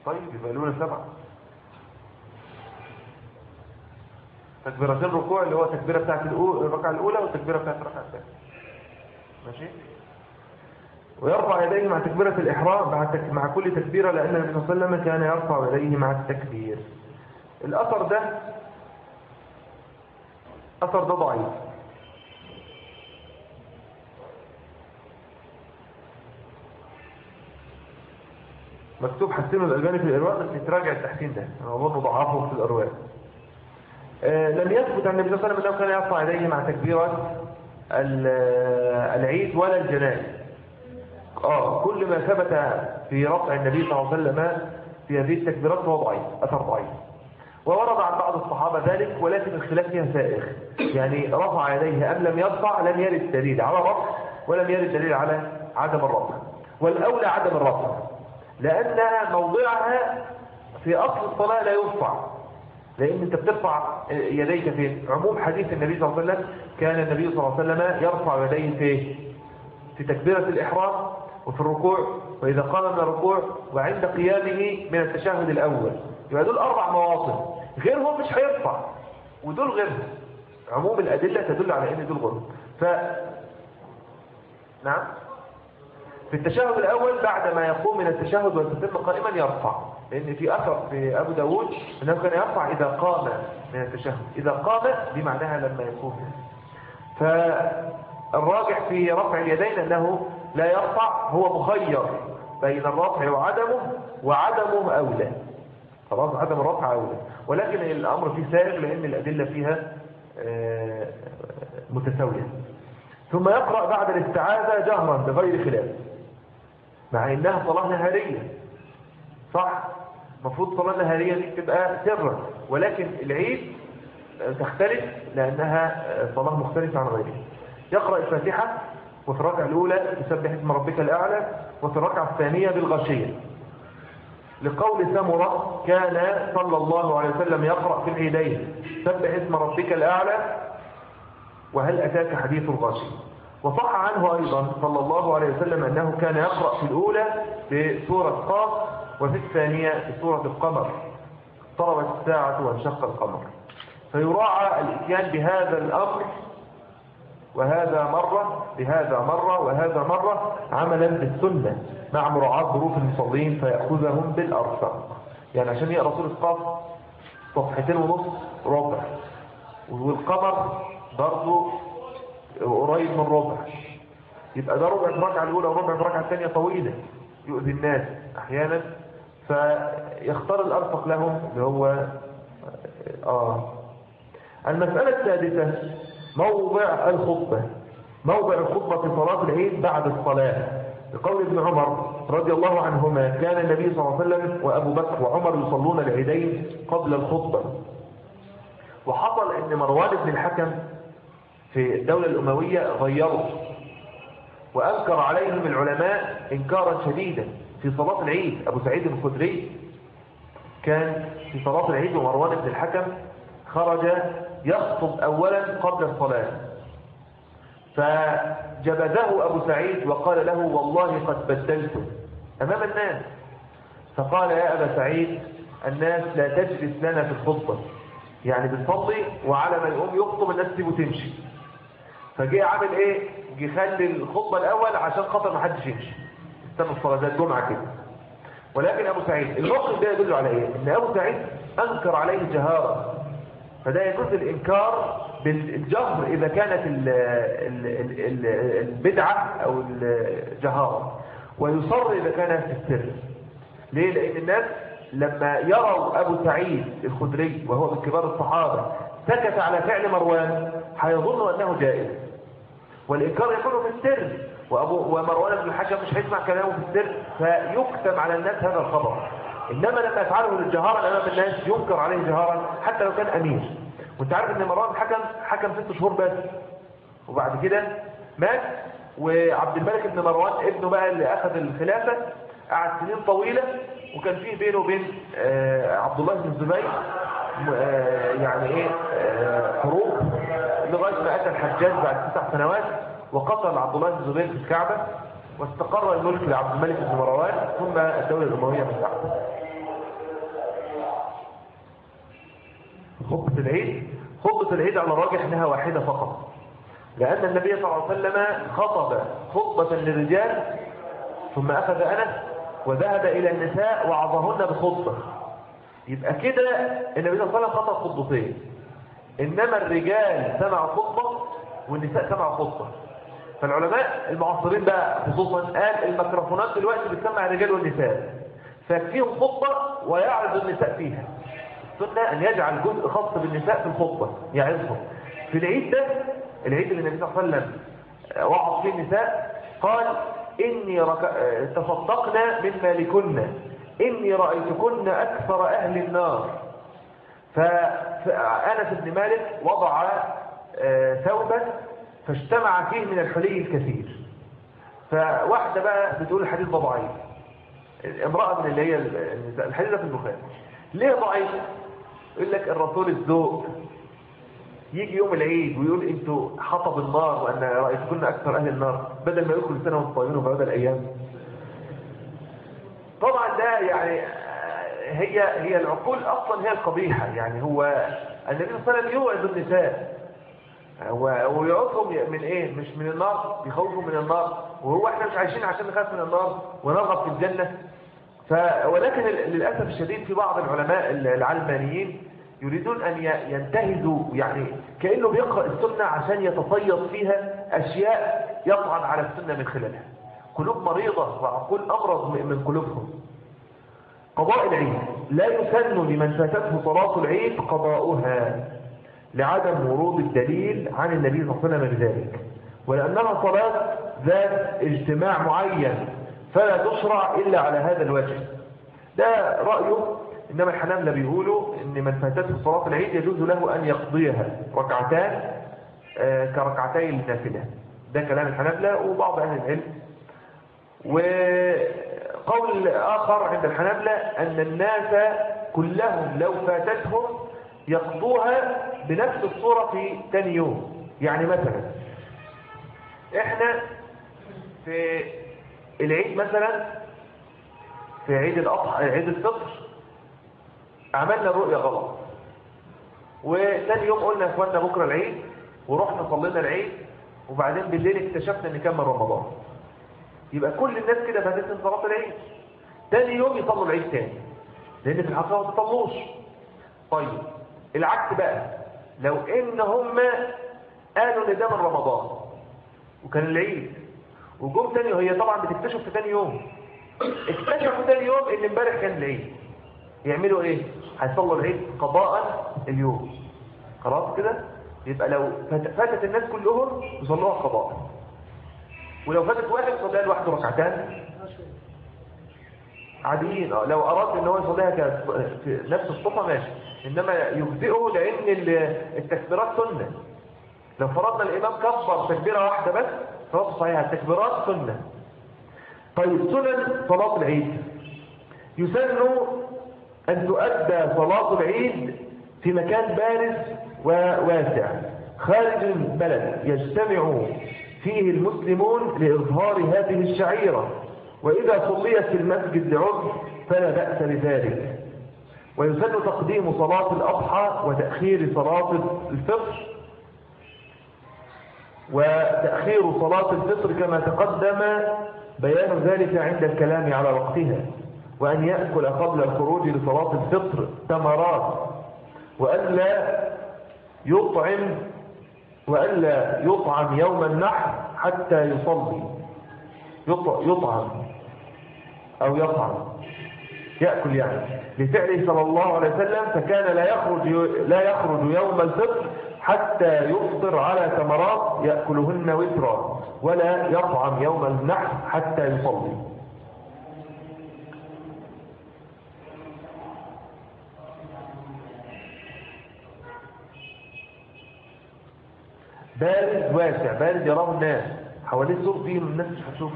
طيب يبقى لونا سبعة. تكبيرتين الركوع اللي هو التكبيرة بتاعت الركعة الأولى والتكبيرة بتاعت الركعة الثانية. ماشي؟ ويرفع يديه مع تكبيرة الإحرام مع, تك... مع كل تكبيرة لأن النبي صلى الله عليه وسلم كان يرفع يديه مع التكبير. الأثر ده أثر ده ضعيف. مكتوب حسين الألباني في الإرواء بس يتراجع التحسين ده. أظن ضعفه في الإرواء آه لم يثبت عن النبي صلى الله عليه وسلم أنه كان يرفع يديه مع تكبيرة العيد ولا الجنائز آه كل ما ثبت في رفع النبي صلى الله عليه وسلم في هذه التكبيرات هو ضعيف أثر ضعيف. وورد عن بعض الصحابة ذلك ولكن الخلاف فيها سائغ. يعني رفع يديه أم لم يرفع لم يرد دليل على رفع ولم يرد دليل على عدم الرفع. والأولى عدم الرفع. لأنها موضعها في أصل الصلاة لا يرفع لأن أنت بترفع يديك في عموم حديث النبي صلى الله عليه وسلم كان النبي صلى الله عليه وسلم يرفع يديه في في تكبيرة الإحرام وفي الركوع. وإذا قام من الركوع وعند قيامه من التشهد الأول. يبقى دول أربع مواطن. غيرهم مش هيرفع. ودول غيرهم عموم الأدلة تدل على أن دول غيرهم ف نعم؟ في التشهد الأول بعد ما يقوم من التشهد ويستتم قائما يرفع. لأن في أثر في أبو داود أنه كان يرفع إذا قام من التشهد. إذا قام دي معناها لما يقوم. فالراجح في رفع اليدين أنه لا يرفع هو مخير بين الرفع وعدمه وعدمه أولى. خلاص عدم الرفع أولى. ولكن الأمر فيه سائغ لأن الأدلة فيها متساوية. ثم يقرأ بعد الاستعاذة جهرا بغير خلاف. مع إنها صلاة نهارية. صح؟ المفروض صلاة نهارية دي تبقى سرا. ولكن العيد تختلف لأنها صلاة مختلفة عن غيرها. يقرأ الفاتحة وفي الركعة الأولى يسبح اسم ربك الأعلى وفي الركعة الثانية بالغشية. لقول سمرة كان صلى الله عليه وسلم يقرأ في العيدين. سبح اسم ربك الأعلى وهل أتاك حديث الغاشية؟ وصح عنه أيضا صلى الله عليه وسلم أنه كان يقرأ في الأولى بسورة قاف وفي الثانية بسورة القمر. اقتربت الساعة وانشق القمر. فيراعى الإتيان بهذا الأمر وهذا مرة بهذا مرة وهذا مرة عملا بالسنة مع مراعاة ظروف المصلين فيأخذهم بالأرفق. يعني عشان يقرأ سورة قاف صفحتين ونص ربع. والقمر برضه قريب من ربع. يبقى ده ربع الركعة الأولى وربع الركعة الثانية طويلة يؤذي الناس أحيانا. فيختار الأرفق لهم اللي هو آه المسألة السادسة موضع الخطبة. موضع الخطبة في صلاة العيد بعد الصلاة. لقول ابن عمر رضي الله عنهما كان النبي صلى الله عليه وسلم وأبو بكر وعمر يصلون العيدين قبل الخطبة. وحصل إن مروان بن الحكم في الدولة الأموية غيروا وأنكر عليهم العلماء إنكارا شديدا في صلاة العيد. أبو سعيد الخدري كان في صلاة العيد ومروان بن الحكم خرج يخطب أولا قبل الصلاة. فجبذه أبو سعيد وقال له والله قد بدلت أمام الناس. فقال يا أبا سعيد الناس لا تجلس لنا في الخطبة يعني بتصلي وعلى ما يقوم يخطب الناس تسيبه تمشي فجاء عامل إيه؟ جه خلي الخطبة الأول عشان خاطر ما حدش يمشي استنى الصلاة زي الجمعة كده. ولكن أبو سعيد الموقف ده يدل على إيه؟ إن أبو سعيد أنكر عليه جهارا فده يجوز الإنكار بالجهر إذا كانت ال ال ال البدعة أو الجهارة. ويصر إذا كانت في السر. ليه؟ لأن الناس لما يروا أبو سعيد الخدري وهو من كبار الصحابة سكت على فعل مروان هيظنوا أنه جائز. والإنكار يكون في السر. وأبو ومروان بن الحكم مش هيسمع كلامه في السر فيكتم على الناس هذا الخبر. إنما لما يفعله للجهارة أمام الناس ينكر عليه جهارا حتى لو كان أمير وأنت عارف إن مروان حكم حكم ست شهور بس. وبعد كده مات. وعبد الملك بن مروان ابنه بقى اللي أخذ الخلافة قعد سنين طويلة. وكان فيه بينه وبين آه عبد الله بن الزبير. يعني إيه آه حروب لغاية ما أتى الحجاج بعد تسع سنوات وقتل عبد الله بن الزبير في الكعبة واستقر الملك لعبد الملك بن مروان ثم الدولة الأموية من بعد خطبة العيد خطبة العيد على الراجح إنها واحدة فقط. لأن النبي صلى الله عليه وسلم خطب خطبة للرجال ثم أخذ أنس وذهب إلى النساء وعظهن بخطبة. يبقى كده النبي صلى الله عليه وسلم خطب خطبتين. إنما الرجال سمعوا خطبة والنساء سمعوا خطبة. فالعلماء المعاصرين بقى خصوصا قال الميكروفونات دلوقتي بتسمع الرجال والنساء. فيكفيهم خطبة ويعرض النساء فيها. السنة أن يجعل جزء خاص بالنساء في الخطبة يعرضهم. في العيد ده العيد اللي النبي صلى الله عليه وسلم وعظ فيه النساء قال إني رك... تصدقنا مما لكن إني رأيتكن أكثر أهل النار. فأنس بن مالك وضع ثوبا فاجتمع فيه من الحلي الكثير. فواحدة بقى بتقول الحديث ده ضعيف. امرأة من اللي هي الحديث في البخاري. ليه ضعيف؟ يقول لك الرسول الذوق يجي يوم العيد ويقول أنتوا حطب النار وأن رأيتكن أكثر أهل النار بدل ما يدخل السنة والطيبين وبعد الأيام. طبعا ده يعني هي هي العقول أصلا هي القبيحة. يعني هو النبي صلى الله عليه وسلم يوعظ النساء. ويعوذهم من إيه؟ مش من النار يخوفهم من النار. وهو إحنا مش عايشين عشان نخاف من النار ونرغب في الجنة. ف ولكن للأسف الشديد في بعض العلماء العلمانيين يريدون أن ينتهزوا. يعني كأنه بيقرأ السنة عشان يتصيد فيها أشياء يطعن على السنة من خلالها. قلوب مريضة وعقول أمرض من قلوبهم. قضاء العيد. لا يسن لمن فاتته صلاة العيد قضاؤها لعدم ورود الدليل عن النبي صلى الله عليه وسلم بذلك. ولأنها صلاة ذات اجتماع معين فلا تشرع إلا على هذا الوجه. ده رأيه إنما الحنابلة بيقولوا إن من فاتته صلاة العيد يجوز له أن يقضيها ركعتان آه كركعتي النافلة. ده كلام الحنابلة وبعض أهل العلم. وقول آخر عند الحنابلة أن الناس كلهم لو فاتتهم يقضوها بنفس الصورة في تاني يوم. يعني مثلا إحنا في العيد مثلا في عيد الأضحى عيد الفطر عملنا رؤية غلط. وثاني يوم قلنا يا اخوانا بكرة العيد ورحنا صلينا العيد وبعدين بالليل اكتشفنا إن كمل رمضان. يبقى كل الناس كده فاتت صلاة العيد. تاني يوم يصلوا العيد تاني. لأن في الحقيقة ما تصلوش طيب العكس بقى. لو إن هم قالوا إن ده من رمضان وكان العيد وجم تاني وهي طبعا بتكتشف في تاني يوم. اكتشفوا تاني يوم إن امبارح كان العيد. يعملوا إيه؟ هيصلوا العيد قضاء اليوم. خلاص كده؟ يبقى لو فاتت الناس كلهم يصلوها قضاء. ولو فاتت واحد يصليها لوحده ركعتان. عاديين آه لو أراد إن هو يصليها نفس الصفه ماشي. إنما يجزئه لأن التكبيرات سنة. لو فرضنا الإمام كبر تكبيرة واحدة بس فهو صحيح التكبيرات سنة. طيب سنن صلاة العيد. يسن أن تؤدى صلاة العيد في مكان بارز وواسع خارج البلد يجتمع فيه المسلمون لإظهار هذه الشعيرة وإذا صليت في المسجد لعذر فلا بأس بذلك. ويسن تقديم صلاة الأضحى وتأخير صلاة الفطر. وتأخير صلاة الفطر كما تقدم بيان ذلك عند الكلام على وقتها وأن يأكل قبل الخروج لصلاة الفطر تمرات وألا يطعم وألا يطعم يوم النحر حتى يصلي. يطعم أو يطعم. يأكل يعني. لفعله صلى الله عليه وسلم فكان لا يخرج لا يخرج يوم الفطر حتى يفطر على تمرات يأكلهن وترا ولا يطعم يوم النحر حتى يصلي. بارد واسع بارد يراه الناس. حواليه سوق فيه الناس مش هتشوف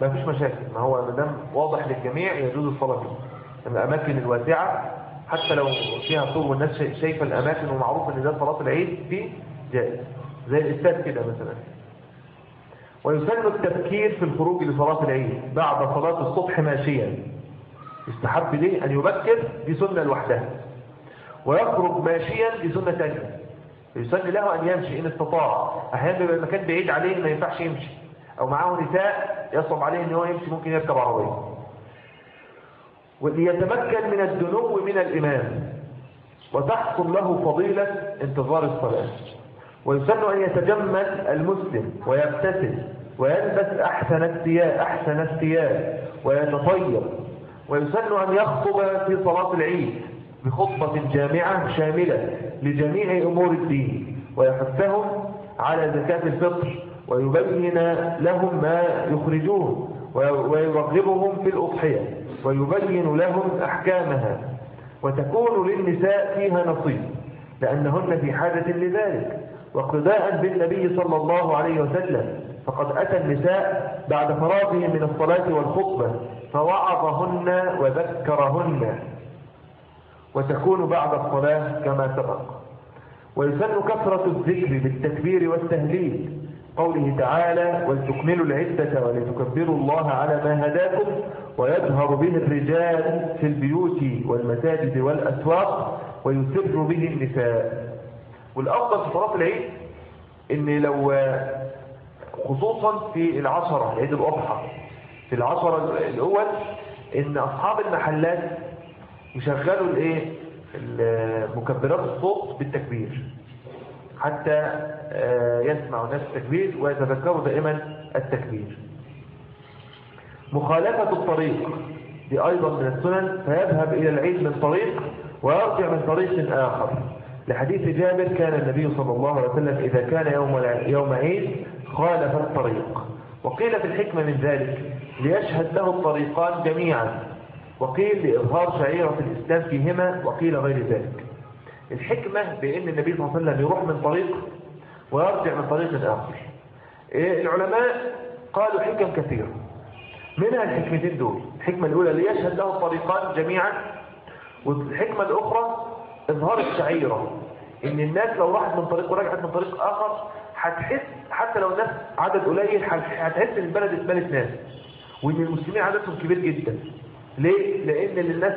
ما فيش مشاكل. ما هو مدام واضح للجميع يجوز الصلاة فيه. الأماكن الواسعة حتى لو فيها سوق والناس شايفة الأماكن ومعروف أن ده صلاة العيد فيه جائز. زي الاستاد كده مثلا. ويسن التفكير في الخروج لصلاة العيد. بعد صلاة الصبح ماشيا. يستحب ليه أن يبكر دي سنة لوحدها. ويخرج ماشيا لسنة ثانية يسن له أن يمشي إن استطاع. أحيانا بيبقى المكان بعيد عليه ما ينفعش يمشي. أو معاه نساء يصعب عليه أن هو يمشي ممكن يركب عربية. وليتمكن من الدنو من الإمام. وتحصل له فضيلة انتظار الصلاة. ويسن أن يتجمل المسلم ويبتسم ويلبس أحسن الثياب أحسن الثياب ويتطيب. ويسن أن يخطب في صلاة العيد. بخطبة جامعة شاملة لجميع أمور الدين ويحثهم على زكاة الفطر ويبين لهم ما يخرجون ويرغبهم في الأضحية ويبين لهم أحكامها. وتكون للنساء فيها نصيب لأنهن في حاجة لذلك. واقتداء بالنبي صلى الله عليه وسلم فقد أتى النساء بعد فراغهم من الصلاة والخطبة فوعظهن وذكرهن. وتكون بعد الصلاة كما سبق. ويسن كثرة الذكر بالتكبير والتهليل قوله تعالى ولتكملوا العدة ولتكبروا الله على ما هداكم ويظهر به الرجال في البيوت والمساجد والأسواق ويسر به النساء. والأفضل في صلاة العيد إن لو خصوصا في العشرة عيد الأضحى في العشرة الأول إن أصحاب المحلات يشغلوا الايه؟ مكبرات الصوت بالتكبير. حتى يسمع الناس التكبير ويتذكروا دائما التكبير. مخالفة الطريق دي أيضا من السنن فيذهب إلى العيد من طريق ويرجع من طريق آخر. لحديث جابر كان النبي صلى الله عليه وسلم إذا كان يوم يوم عيد خالف الطريق. وقيل في الحكمة من ذلك ليشهد له الطريقان جميعا. وقيل لإظهار شعيرة الإسلام فيهما وقيل غير ذلك. الحكمة بأن النبي صلى الله عليه وسلم يروح من طريق ويرجع من طريق آخر العلماء قالوا حكم كثيرة منها الحكمتين دول الحكمة الأولى ليشهد له الطريقان جميعا والحكمة الأخرى إظهار الشعيرة. إن الناس لو راحت من طريق ورجعت من طريق آخر هتحس حتى لو الناس عدد قليل هتحس إن البلد اتملت ناس. وإن المسلمين عددهم كبير جدا. ليه؟ لأن الناس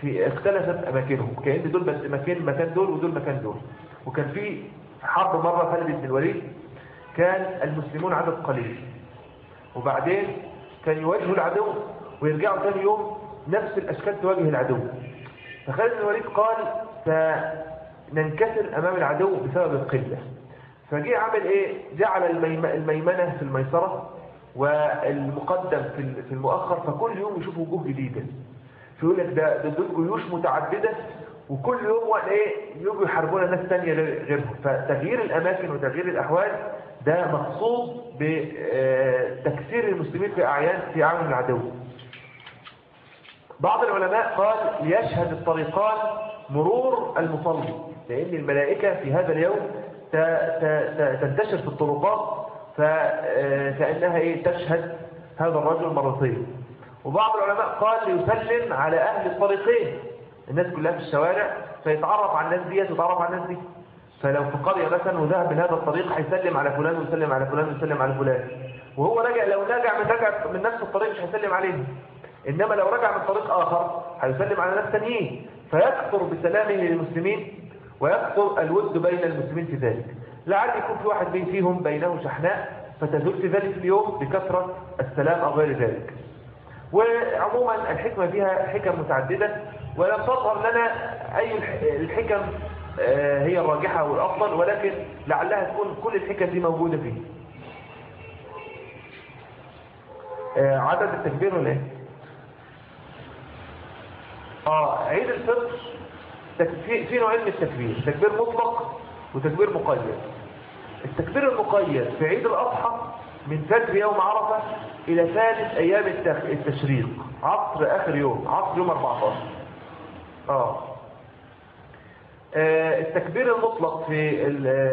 في اختلفت أماكنهم. كأن دول بس مكان مكان دول ودول مكان دول. وكان في حرب مرة خالد بن الوليد كان المسلمون عدد قليل. وبعدين كان يواجهوا العدو ويرجعوا ثاني يوم نفس الأشكال تواجه العدو. فخالد بن الوليد قال سننكسر أمام العدو بسبب القلة. فجي عمل إيه؟ جعل الميمنة في الميسرة والمقدم في المؤخر فكل يوم يشوف وجوه جديدة. فيقول لك ده دول جيوش متعددة وكل يوم إيه يجوا يحاربون ناس تانية غيرهم. فتغيير الأماكن وتغيير الأحوال ده مقصود بتكسير المسلمين في اعيان في أعين العدو. بعض العلماء قال يشهد الطريقان مرور المصلي لأن الملائكة في هذا اليوم تنتشر في الطرقات فكأنها إيه تشهد هذا الرجل مرتين. وبعض العلماء قال يسلم على أهل الطريقين. الناس كلها في الشوارع فيتعرف على الناس ديت ويتعرف على الناس دي. فلو في قرية مثلا وذهب من هذا الطريق هيسلم على فلان ويسلم على فلان ويسلم على فلان. وهو رجع لو رجع من رجع من نفس الطريق مش هيسلم عليه. إنما لو رجع من طريق آخر هيسلم على ناس ثانيين فيكثر بسلامه للمسلمين ويكثر الود بين المسلمين في ذلك. لعل يكون في واحد فيهم بينه شحناء فتزول في ذلك اليوم بكثرة السلام أو غير ذلك. وعموما الحكمة فيها حكم متعددة ولم تظهر لنا أي الحكم هي الراجحة والأفضل ولكن لعلها تكون كل الحكم دي موجودة فيه. عدد التكبير ولا إيه؟ آه عيد الفطر في نوعين من التكبير. تكبير مطلق وتكبير مقيد. التكبير المقيد في عيد الأضحى من فجر يوم عرفة إلى ثالث أيام التشريق. عصر آخر يوم عصر يوم 14 آه. آه التكبير المطلق في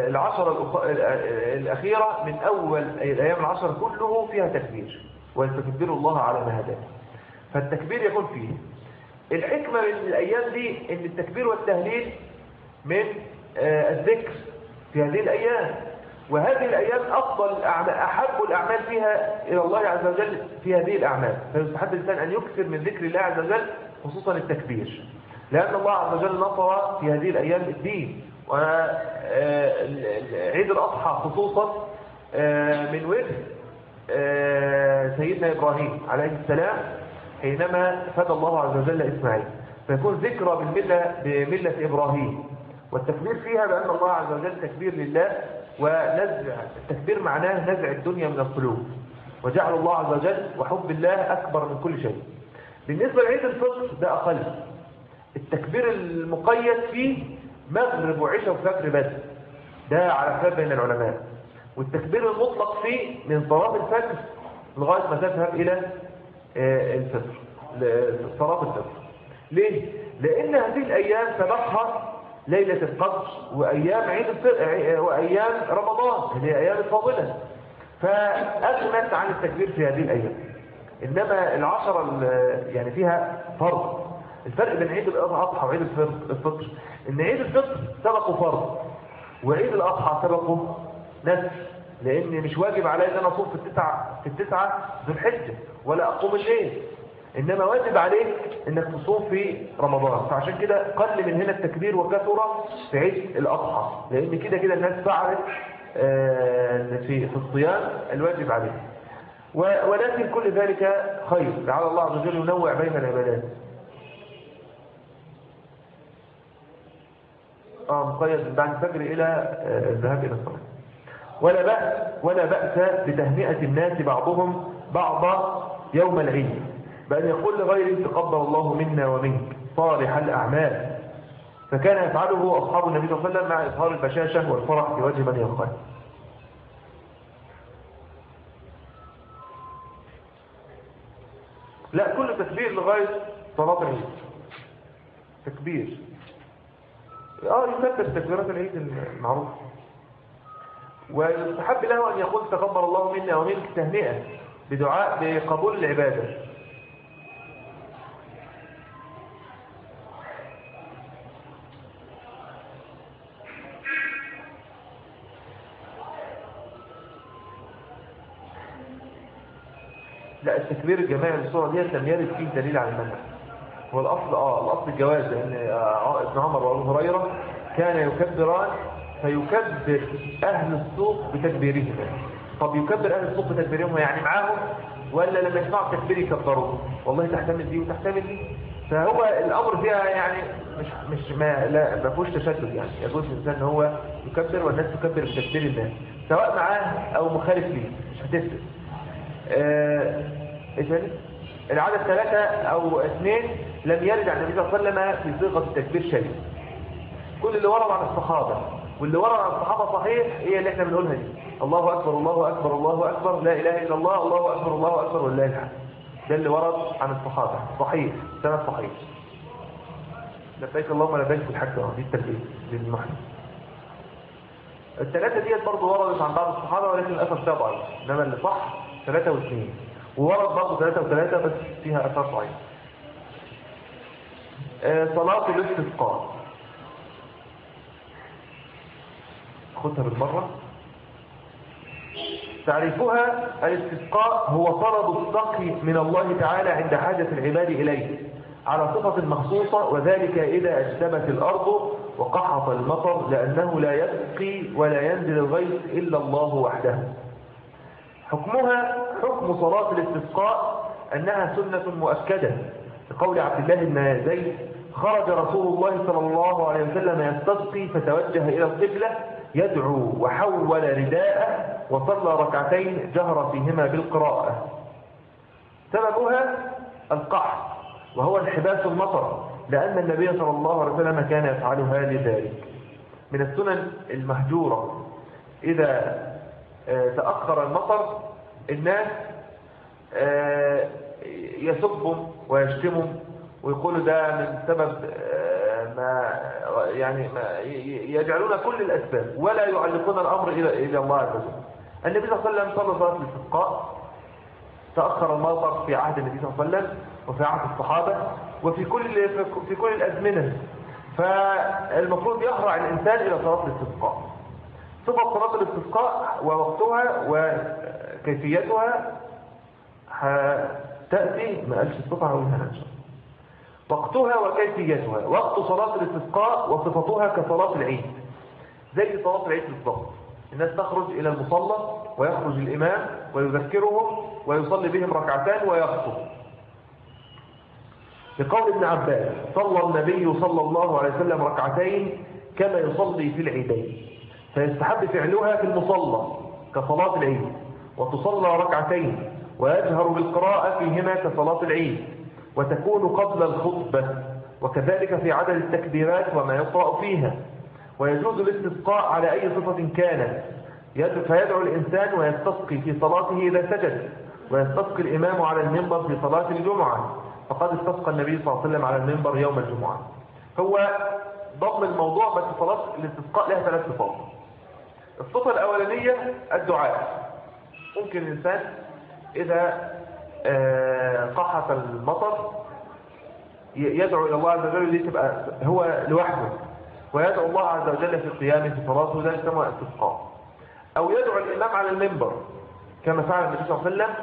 العشرة الأخيرة من أول الأيام العشر كله فيها تكبير وتكبير الله على ما هداه. فالتكبير يكون فيه. الحكمة من الأيام دي أن التكبير والتهليل من آه الذكر في هذه الأيام. وهذه الأيام أفضل أحب الأعمال فيها إلى الله عز وجل في هذه الأعمال. فيستحب الإنسان أن يكثر من ذكر الله عز وجل خصوصا التكبير. لأن الله عز وجل نصر في هذه الأيام الدين. وعيد الأضحى خصوصا من ورث سيدنا إبراهيم عليه السلام حينما فدى الله عز وجل إسماعيل. فيكون ذكرى بالملة بملة إبراهيم. والتكبير فيها بأن الله عز وجل تكبير لله ونزع التكبير معناه نزع الدنيا من القلوب وجعل الله عز وجل وحب الله أكبر من كل شيء. بالنسبة لعيد الفطر ده أقل. التكبير المقيد فيه مغرب وعشاء وفجر بس. ده على خلاف بين العلماء. والتكبير المطلق فيه من صلاة الفجر لغاية ما تذهب إلى الفطر صلاة الفطر. ليه؟ لأن هذه الأيام سبقها ليلة القدر وأيام عيد وأيام رمضان هذه أيام الفاضلة. فأغنت عن التكبير في هذه الأيام. إنما العشرة يعني فيها فرض. الفرق بين عيد الأضحى وعيد الفطر إن عيد الفطر سبقه فرض وعيد الأضحى سبقه نسل لأن مش واجب علي أن أنا أصوم في التسعة في التسعة ذو الحجة ولا أقوم الليل إنما واجب عليك إنك تصوم في رمضان. فعشان كده قل من هنا التكبير وكثر في عيد الأضحى. لأن كده كده الناس فعلت في في الصيام الواجب عليه ولكن كل ذلك خير. لعل الله عز وجل ينوع بين العبادات. آه مقيد من بعد الفجر إلى الذهاب إلى الصلاة. ولا بأس ولا بأس بتهنئة الناس بعضهم بعضا يوم العيد. بأن يقول لغيره تقبل الله منا ومنك. صالح الأعمال. فكان يفعله أصحاب النبي صلى الله عليه وسلم مع إظهار البشاشة والفرح في وجه من يلقاه لا كل تكبير لغاية صلاة العيد. تكبير. آه يكبر تكبيرات العيد المعروفة ويستحب له أن يقول تقبل الله منا ومنك تهنئة بدعاء بقبول العبادة. التكبير الجماعي للصورة دي لم يرد فيه دليل على المنع هو الأصل آه الأصل الجواز لأن آه ابن عمر وابن هريرة كان يكبران فيكبر أهل السوق بتكبيرهم. طب يكبر أهل السوق بتكبيرهم يعني معاهم ولا لما يسمعوا التكبير يكبروا؟ والله تحتمل دي وتحتمل دي. فهو الأمر فيها يعني مش مش ما لا ما فيهوش تشدد يعني. يجوز الإنسان إن هو يكبر والناس تكبر بتكبير الناس سواء معاه أو مخالف ليه مش هتفرق. آه، إيه تاني العدد ثلاثة أو اثنين لم يرد عن النبي صلى الله عليه وسلم في صيغة التكبير شيء كل اللي ورد عن الصحابة واللي ورد عن الصحابة صحيح هي اللي إحنا بنقولها دي. الله أكبر الله أكبر الله أكبر لا إله إلا الله الله أكبر الله أكبر والله الحمد ده اللي ورد عن الصحابة. صحيح سند صحيح. لبيك اللهم لبيك في الحج دي التكبير للمحن الثلاثة ديت برضه وردت عن بعض الصحابة ولكن الأثر فيها ضعيف إنما اللي صح ثلاثة واثنين. وورد برضه ثلاثة وثلاثة بس فيها أثر ضعيف آه، صلاة الاستسقاء. خدها بالمرة. تعريفها الاستسقاء هو طلب السقي من الله تعالى عند حاجة العباد إليه على صفة مخصوصة وذلك إذا أجتبت الأرض وقحط المطر لأنه لا يسقي ولا ينزل الغيث إلا الله وحده. حكمها حكم صلاة الاستسقاء أنها سنة مؤكدة. لقول عبد الله بن زيد خرج رسول الله صلى الله عليه وسلم يستسقي فتوجه إلى القبلة يدعو وحول رداءه وصلى ركعتين جهر فيهما بالقراءة. سببها القحط وهو انحباس المطر لأن النبي صلى الله عليه وسلم كان يفعلها لذلك من السنن المهجورة. إذا تأخر المطر الناس آه، يسبهم ويشتمهم ويقولوا ده من سبب آه، ما يعني ما يجعلون كل الأسباب ولا يعلقون الأمر إلى الله عز وجل. النبي صلى الله عليه وسلم صلى صلاة الاستسقاء تأخر المطر في عهد النبي صلى الله عليه وسلم وفي عهد الصحابة وفي كل في كل الأزمنة. فالمفروض يهرع الإنسان إلى صلاة الاستسقاء صفة صلاة الاستسقاء ووقتها وكيفيتها تأتي ما قالش الصفة هقولها إن شاء الله. وقتها وكيفيتها وقت صلاة الاستسقاء وصفتها كصلاة العيد زي صلاة العيد بالضبط. الناس تخرج إلى المصلى ويخرج الإمام ويذكرهم ويصلي بهم ركعتان ويخطب. لقول ابن عباس صلى النبي صلى الله عليه وسلم ركعتين كما يصلي في العيدين. فيستحب فعلها في المصلى كصلاة العيد وتصلى ركعتين ويجهر بالقراءة فيهما كصلاة العيد وتكون قبل الخطبة وكذلك في عدد التكبيرات وما يقرأ فيها ويجوز الاستسقاء على أي صفة كانت. فيدعو الإنسان ويستسقي في صلاته إذا سجد ويستسقي الإمام على المنبر في صلاة الجمعة. فقد استسقى النبي صلى الله عليه وسلم على المنبر يوم الجمعة. هو ضم الموضوع بس صلاة الاستسقاء لها ثلاث صفات. الصفة الأولانية الدعاء. ممكن الإنسان إذا آه، قحط المطر يدعو إلى الله عز وجل تبقى هو لوحده ويدعو الله عز وجل في قيامه في صلاته ذلك كما استسقاء أو يدعو الإمام على المنبر كما فعل النبي صلى الله عليه وسلم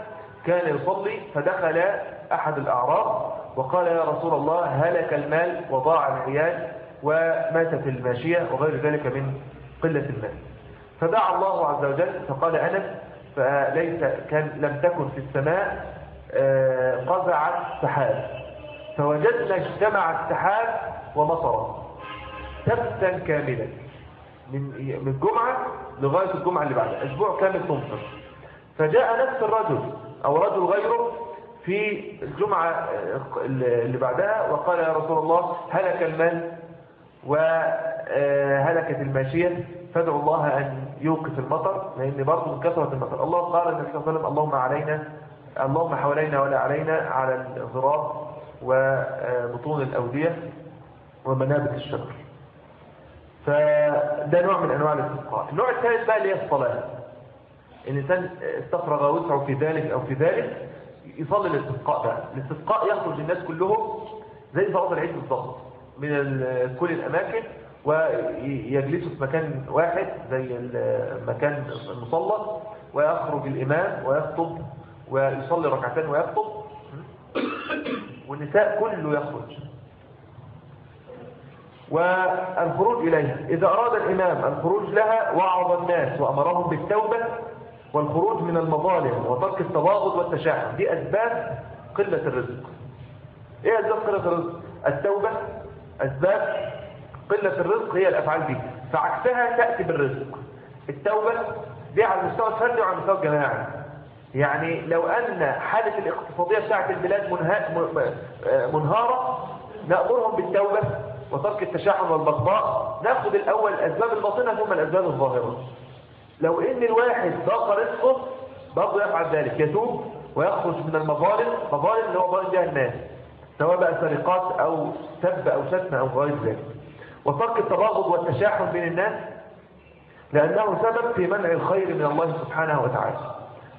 كان يصلي فدخل أحد الأعراب وقال يا رسول الله هلك المال وضاع العيال وماتت الماشية وغير ذلك من قلة المال. فدعا الله عز وجل فقال أنس فليس كان لم تكن في السماء آه، قزعت سحاب فوجدنا اجتمع السحاب ومطر سبتا كاملا من من الجمعة لغاية الجمعة اللي بعدها أسبوع كامل تمطر فجاء نفس الرجل أو رجل غيره في الجمعة آه، اللي بعدها وقال يا رسول الله هلك المال وهلكت الماشية فادعوا الله أن يوقف المطر لأن برضه من كثرة المطر. الله قال النبي صلى الله عليه وسلم اللهم علينا اللهم حوالينا ولا علينا على الغراب وبطون الأودية ومنابت الشجر فده نوع من أنواع الاستسقاء. النوع الثالث بقى اللي هي الصلاة. الإنسان استفرغ وسعه في ذلك أو في ذلك يصلي الاستسقاء بقى. الاستسقاء يخرج الناس كلهم زي صلاة العيد بالضبط من كل الأماكن ويجلسوا في مكان واحد زي مكان المصلى ويخرج الإمام ويخطب ويصلي ركعتين ويخطب. والنساء كله يخرج. والخروج إليها إذا أراد الإمام الخروج لها وعظ الناس وأمرهم بالتوبة والخروج من المظالم وترك التباغض والتشاحن دي أسباب قلة الرزق. إيه أسباب قلة الرزق؟ التوبة أسباب قلة الرزق هي الأفعال دي. فعكسها تأتي بالرزق. التوبة دي على المستوى الفردي وعلى المستوى الجماعي. يعني لو أن حالة الاقتصادية بتاعت البلاد منهارة نأمرهم بالتوبة وترك التشاحن والبغضاء. ناخد الأول الأسباب الباطنة ثم الأسباب الظاهرة. لو إن الواحد ضاق رزقه برضه يفعل ذلك. يتوب ويخرج من المظالم مظالم اللي هو ظالم بها الناس سواء بقى سرقات أو سب أو شتم أو غير ذلك. وترك التباغض والتشاحن بين الناس لأنه سبب في منع الخير من الله سبحانه وتعالى.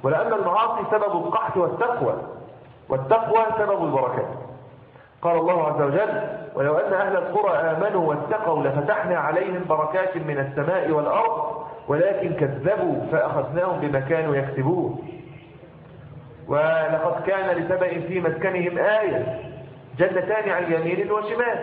ولأن المعاصي سبب القحط والتقوى والتقوى سبب البركات. قال الله عز وجل ولو أن أهل القرى آمنوا واتقوا لفتحنا عليهم بركات من السماء والأرض ولكن كذبوا فأخذناهم بما كانوا يكسبون. ولقد كان لسبأ في مسكنهم آية جنتان عن يمين وشمال.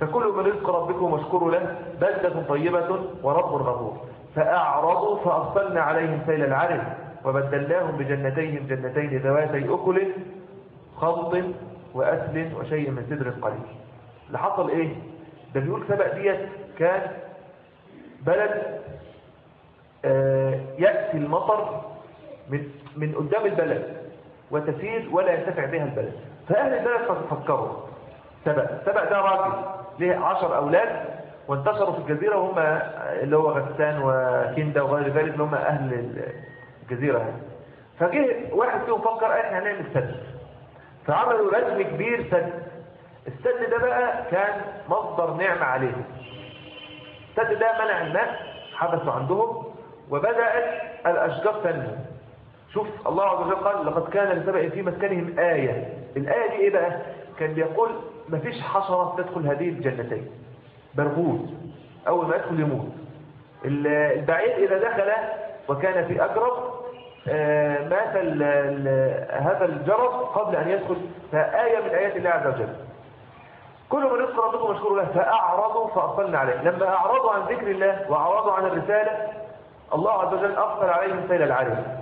فكلوا من رزق ربكم واشكروا له بلدة طيبة ورب غفور. فأعرضوا فأرسلنا عليهم سيل العرم وبدلناهم بجنتيهم جنتين ذواتي أكل خلط وأسل وشيء من سدر قليل. اللي حصل إيه؟ ده بيقول سبق ديت كان بلد آه يأتي المطر من, من قدام البلد وتسير ولا ينتفع بها البلد. فأهل البلد فكروا. سبق سبق ده راجل. ليه عشر أولاد وانتشروا في الجزيرة هم اللي هو غسان وكندا وغير ذلك اللي هم أهل الجزيرة يعني. فجه واحد فيهم فكر إحنا هنعمل سد فعملوا رجم كبير سد. السد ده بقى كان مصدر نعمة عليهم. السد ده منع الماء حبسوا عندهم وبدأت الأشجار تنمو. شوف الله عز وجل قال لقد كان لسبع في مسكنهم آية. الآية دي إيه بقى؟ كان بيقول مفيش حشرة تدخل هذه الجنتين. برغوث أول ما يدخل يموت. البعيد إذا دخل وكان في أقرب مات هذا الجرب قبل أن يدخل. فآية من آيات الله عز وجل. كل من رزق ربكم مشكور له فأعرضوا فأصلنا عليه. لما أعرضوا عن ذكر الله وأعرضوا عن الرسالة الله عز وجل أفصل عليهم سيل العالم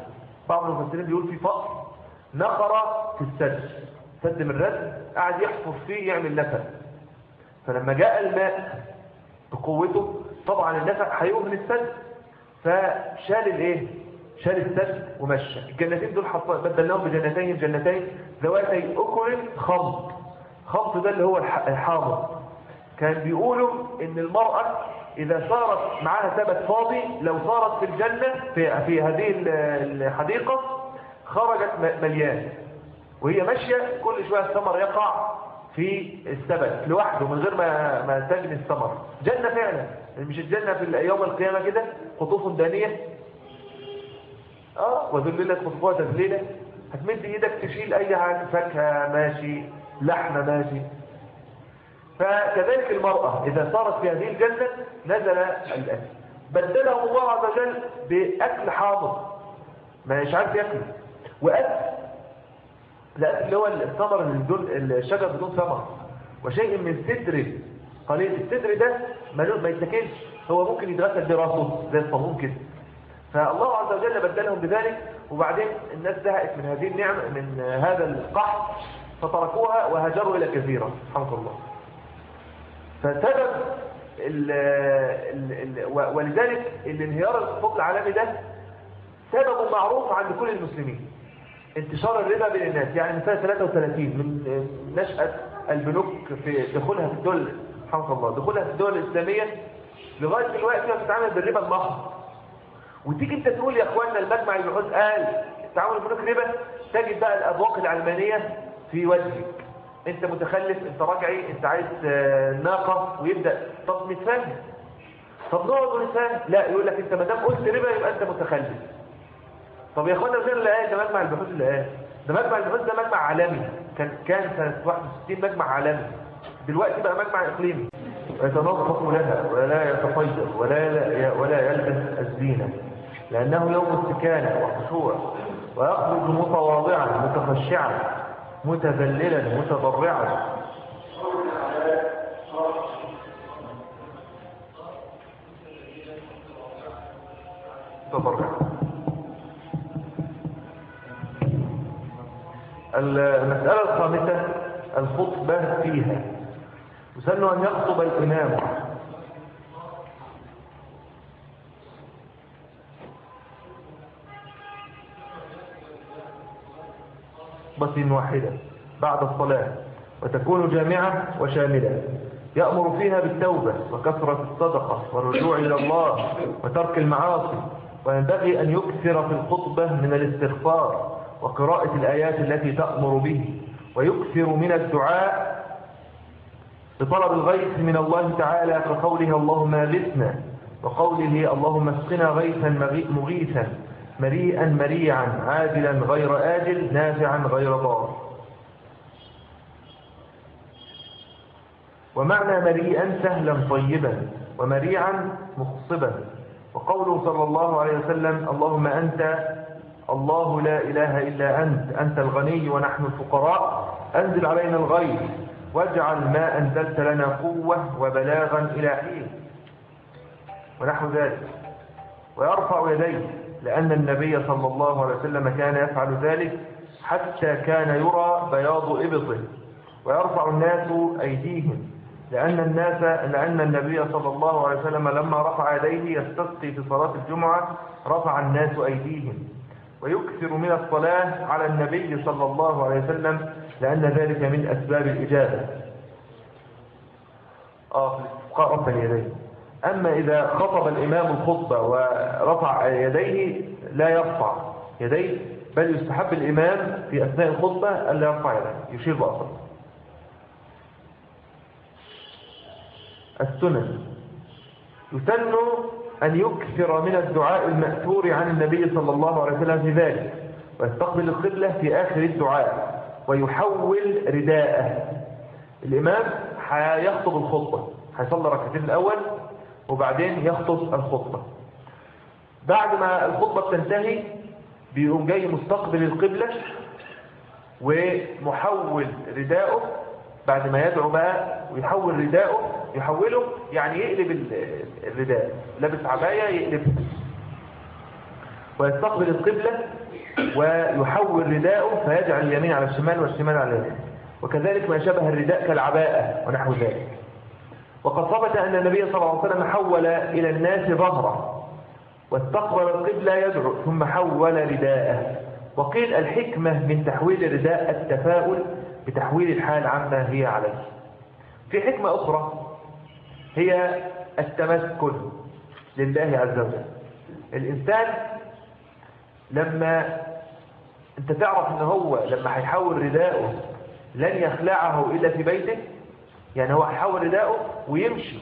بعض المفسرين بيقول في فقر نقر في السد. سد من رد قعد يحفر فيه يعمل نفق. فلما جاء الماء بقوته طبعا النفق هيقوم من السد فشال الإيه؟ شال السد ومشى. الجنتين دول بدلناهم بجنتين جنتين ذواتي أكل خمط خمط ده اللي هو الحامض. كان بيقولوا إن المرأة إذا صارت معاها ثبت فاضي لو صارت في الجنة في, في هذه الحديقة خرجت مليان وهي ماشية كل شوية الثمر يقع في السبت لوحده من غير ما ما تجني الثمر. جنة فعلا. مش الجنة في يوم القيامة كده قطوف دانية. آه وذللت قطوفها تذليلة هتمد إيدك تشيل أي حاجة فاكهة ماشي لحمة ماشي. فكذلك المرأة إذا صارت في هذه الجنة نزل الأكل. بدلهم الله عز وجل بأكل حامض ما مش عارف يأكل. وأكل الأكل اللي هو الثمر اللي بدون الشجر بدون ثمر. وشيء من سدر قليل. السدر ده ما يتاكلش. هو ممكن يتغسل براسه زي الصابون كده. فالله عز وجل بدلهم بذلك. وبعدين الناس زهقت من هذه النعمة من هذا القحط فتركوها وهاجروا إلى الجزيرة سبحان الله فسبب ال ولذلك الانهيار الاقتصادي العالمي ده سبب معروف عند كل المسلمين. انتشار الربا بين الناس يعني من سنة 33 من نشأة البنوك في دخولها في الدول سبحان الله دخولها في الدول الإسلامية لغاية دلوقتي بتتعامل بالربا المحض. وتيجي انت تقول يا إخواننا المجمع البحوث قال التعامل البنوك ربا تجد بقى الأبواق العلمانية في وجهك. انت متخلف انت راجعي انت عايز ناقة ويبدأ. طب نتفاهم. طب نقعد ونتفاهم. لا يقول لك انت ما دام قلت ربا يبقى انت متخلف. طب يا اخوانا غير الايه ده مجمع البحوث الايه ده مجمع البحوث ده مجمع عالمي. كان كان سنه 61 مجمع عالمي. دلوقتي بقى مجمع إقليمي. يتنظف لها ولا يتطير ولا ولا يلبس الزينه لأنه يوم استكانه وخشوع ويخرج متواضعا متخشعا متذللا متضرعا. تضرعا المسألة الخامسة الخطبة فيها. يسن أن يخطب الإمام. خطبة واحدة بعد الصلاة وتكون جامعة وشاملة. يأمر فيها بالتوبة وكثرة الصدقة والرجوع إلى الله وترك المعاصي وينبغي أن يكثر في الخطبة من الاستغفار. وقراءة الآيات التي تأمر به ويكثر من الدعاء بطلب الغيث من الله تعالى كقوله اللهم اغثنا وقوله اللهم اسقنا غيثا مغيثا مريئا مريعا عاجلا غير آجل نافعا غير ضار ومعنى مريئا سهلا طيبا ومريعا مخصبا. وقوله صلى الله عليه وسلم اللهم أنت الله لا إله إلا أنت أنت الغني ونحن الفقراء أنزل علينا الغيث واجعل ما أنزلت لنا قوة وبلاغا إلى حين. ونحو ذلك. ويرفع يديه لأن النبي صلى الله عليه وسلم كان يفعل ذلك حتى كان يرى بياض إبطه. ويرفع الناس أيديهم لأن الناس لأن النبي صلى الله عليه وسلم لما رفع يديه يستسقي في صلاة الجمعة رفع الناس أيديهم. ويكثر من الصلاة على النبي صلى الله عليه وسلم لأن ذلك من أسباب الإجابة. آه رفع اليدين. أما إذا خطب الإمام الخطبة ورفع يديه لا يرفع يديه بل يستحب الإمام في أثناء الخطبة ألا يرفع يديه يشير بأصله السنن. يسن أن يكثر من الدعاء المأثور عن النبي صلى الله عليه وسلم في ذلك ويستقبل القبلة في آخر الدعاء ويحول رداءه. الإمام هيخطب الخطبة هيصلي ركعتين الأول وبعدين يخطب الخطبة. بعد ما الخطبة تنتهي بيقوم جاي مستقبل القبلة ومحول رداءه بعد ما يدعو بقى ويحول رداءه يحوله يعني يقلب الرداء. لابس عباية يقلبها ويستقبل القبلة ويحول رداءه فيجعل اليمين على الشمال والشمال على اليمين. وكذلك ما شبه الرداء كالعباءة ونحو ذلك. وقد ثبت أن النبي صلى الله عليه وسلم حول إلى الناس ظهره واستقبل القبلة يدعو ثم حول رداءه. وقيل الحكمة من تحويل الرداء التفاؤل بتحويل الحال عما هي عليه. في حكمة أخرى هي التمسكن لله عز وجل. الإنسان لما أنت تعرف إن هو لما هيحول رداءه لن يخلعه إلا في بيته؟ يعني هو هيحول رداءه ويمشي.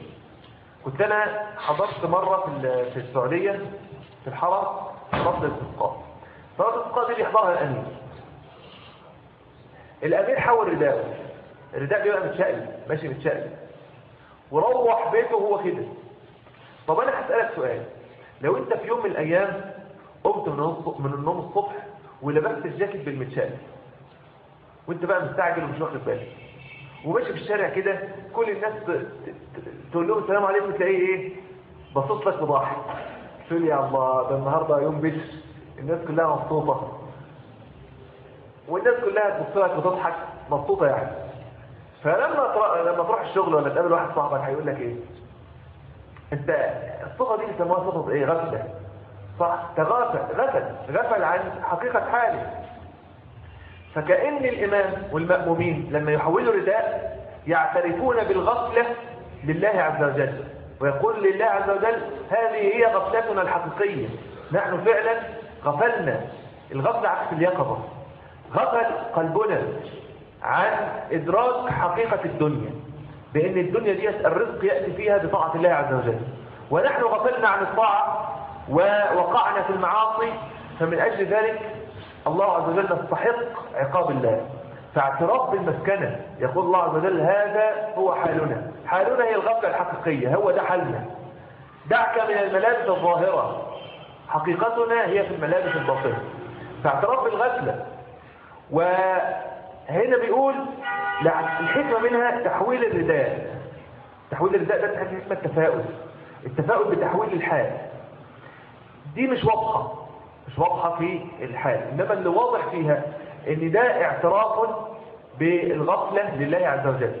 كنت أنا حضرت مرة في السعودية في الحرم صلاة الاستسقاء صلاة الاستسقاء دي بيحضرها الأمير. الأمير حول رداءه الرداء بيبقى متشقلب ماشي متشقلب. وروح بيته وهو كده طب أنا هسألك سؤال. لو أنت في يوم من الأيام قمت من النوم الصبح ولبست الجاكيت بالمتشقلب وأنت بقى مستعجل ومش واخد بالك وماشي في الشارع كده كل الناس تقول لهم السلام عليكم تلاقيه إيه؟ بصوت لك وضاحك تقول يا الله ده النهارده يوم بيش الناس كلها مبسوطة. والناس كلها تبص لك وتضحك مبسوطة يعني. فلما لما تروح الشغل ولا تقابل واحد صاحبك هيقول لك إيه؟ أنت الصفه دي بيسموها صفه إيه؟ غفلة. صح؟ تغافل غفل غفل عن حقيقة حاله. فكأن الإمام والمأمومين لما يحولوا رداء يعترفون بالغفلة لله عز وجل. ويقول لله عز وجل هذه هي غفلتنا الحقيقية. نحن فعلا غفلنا. الغفلة عكس اليقظة. غفل قلبنا. عن إدراك حقيقة الدنيا. بأن الدنيا دي الرزق يأتي فيها بطاعة الله عز وجل. ونحن غفلنا عن الطاعة ووقعنا في المعاصي فمن أجل ذلك الله عز وجل يستحق عقاب الله. فاعتراف بالمسكنة يقول الله عز وجل هذا هو حالنا. حالنا هي الغفلة الحقيقية. هو ده حالنا. دعك من الملابس الظاهرة. حقيقتنا هي في الملابس الباطنة. فاعتراف بالغفلة وهنا بيقول الحكمة منها تحويل الرداء. تحويل الرداء ده حكمة التفاؤل. التفاؤل بتحويل الحال. دي مش واضحة. مش واضحة في الحال. إنما اللي واضح فيها إن ده اعتراف بالغفلة لله عز وجل.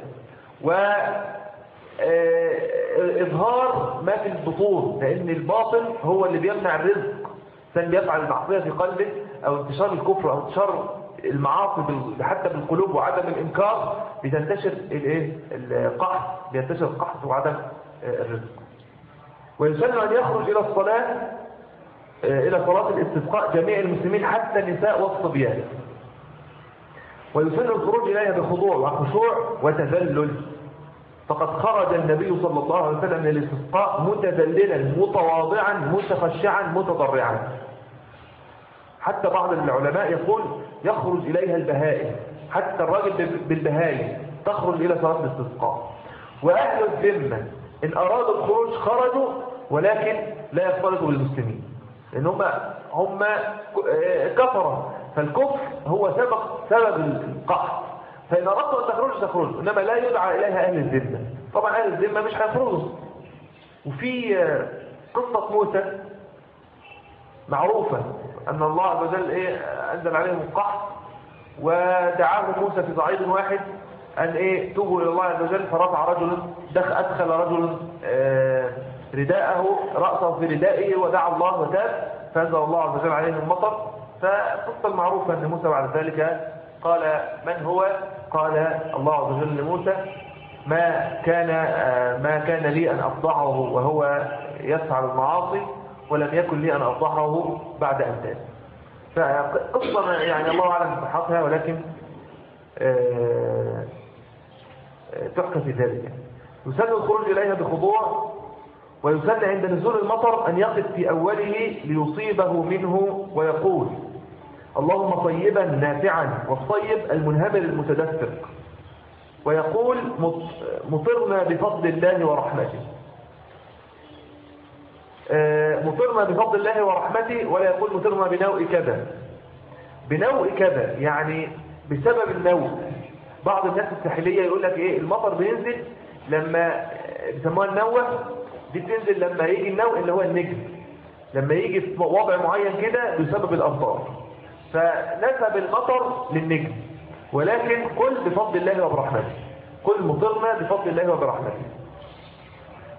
وإظهار ما في البطون. لأن الباطن هو اللي بيمنع الرزق. كان بيفعل المعصية في قلبه أو انتشار الكفر أو انتشار المعاصي حتى بالقلوب وعدم الإنكار بتنتشر الإيه؟ القحط بينتشر القحط وعدم آه، الرزق. ويسن أن يخرج إلى الصلاة آه، إلى صلاة الاستسقاء جميع المسلمين حتى النساء والصبيان ويسن الخروج إليها بخضوع وخشوع وتذلل. فقد خرج النبي صلى الله عليه وسلم من الاستسقاء متذللا متواضعا متخشعا متضرعا. حتى بعض العلماء يقول يخرج إليها البهائم. حتى الراجل بالبهائم تخرج إلى صلاة الاستسقاء. وأهل الذمة إن أرادوا الخروج خرجوا ولكن لا يختلطوا بالمسلمين. لأن هم هم كفرة. فالكفر هو سبب سبب القحط. فإن أردتوا أن تخرجوا تخرجوا إنما لا يدعى إليها أهل الذمة. طبعا أهل الذمة مش هيخرجوا. وفي قصة موسى معروفة أن الله عز وجل إيه أنزل عليهم القحط ودعاهم موسى في صعيد واحد أن إيه توبوا إلى الله عز وجل فرفع رجل دخل أدخل رجل آه رداءه رأسه في ردائه ودعا الله وتاب فأنزل الله عز وجل عليهم المطر. فالقصة المعروفة أن موسى بعد ذلك قال من هو؟ قال الله عز وجل لموسى ما كان آه ما كان لي أن أفضحه وهو يفعل المعاصي ولم يكن لي أن أفضحه بعد أن تاب. فقصة يعني الله أعلم بصحتها ولكن آه تحكى في ذلك. يسن الخروج إليها بخضوع ويسن عند نزول المطر أن يقف في أوله ليصيبه منه ويقول اللهم طيبا نافعا والطيب المنهمر المتدفق. ويقول مطرنا بفضل الله ورحمته. مطرنا بفضل الله ورحمته ولا يقول مطرنا بنوء كذا. بنوء كذا يعني بسبب النوء. بعض الناس الساحلية يقول لك إيه المطر بينزل لما بيسموها النوة دي بتنزل لما يجي النوء اللي هو النجم. لما يجي في وضع معين كده بسبب الأمطار فنسب المطر للنجم. ولكن قل بفضل الله وبرحمته. قل مطرنا بفضل الله وبرحمته.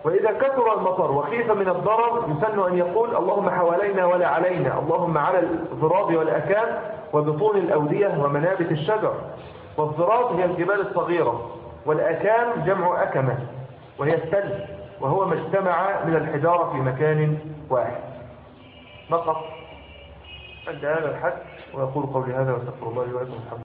وإذا كثر المطر وخيف من الضرر يسن أن يقول اللهم حوالينا ولا علينا اللهم على الضراب والأكام وبطون الأودية ومنابت الشجر. والضراب هي الجبال الصغيرة والأكام جمع أكمة وهي السل وهو ما اجتمع من الحجارة في مكان واحد. نقف عند هذا الحد ويقول قولي هذا وأستغفر الله لي ولكم. الحمد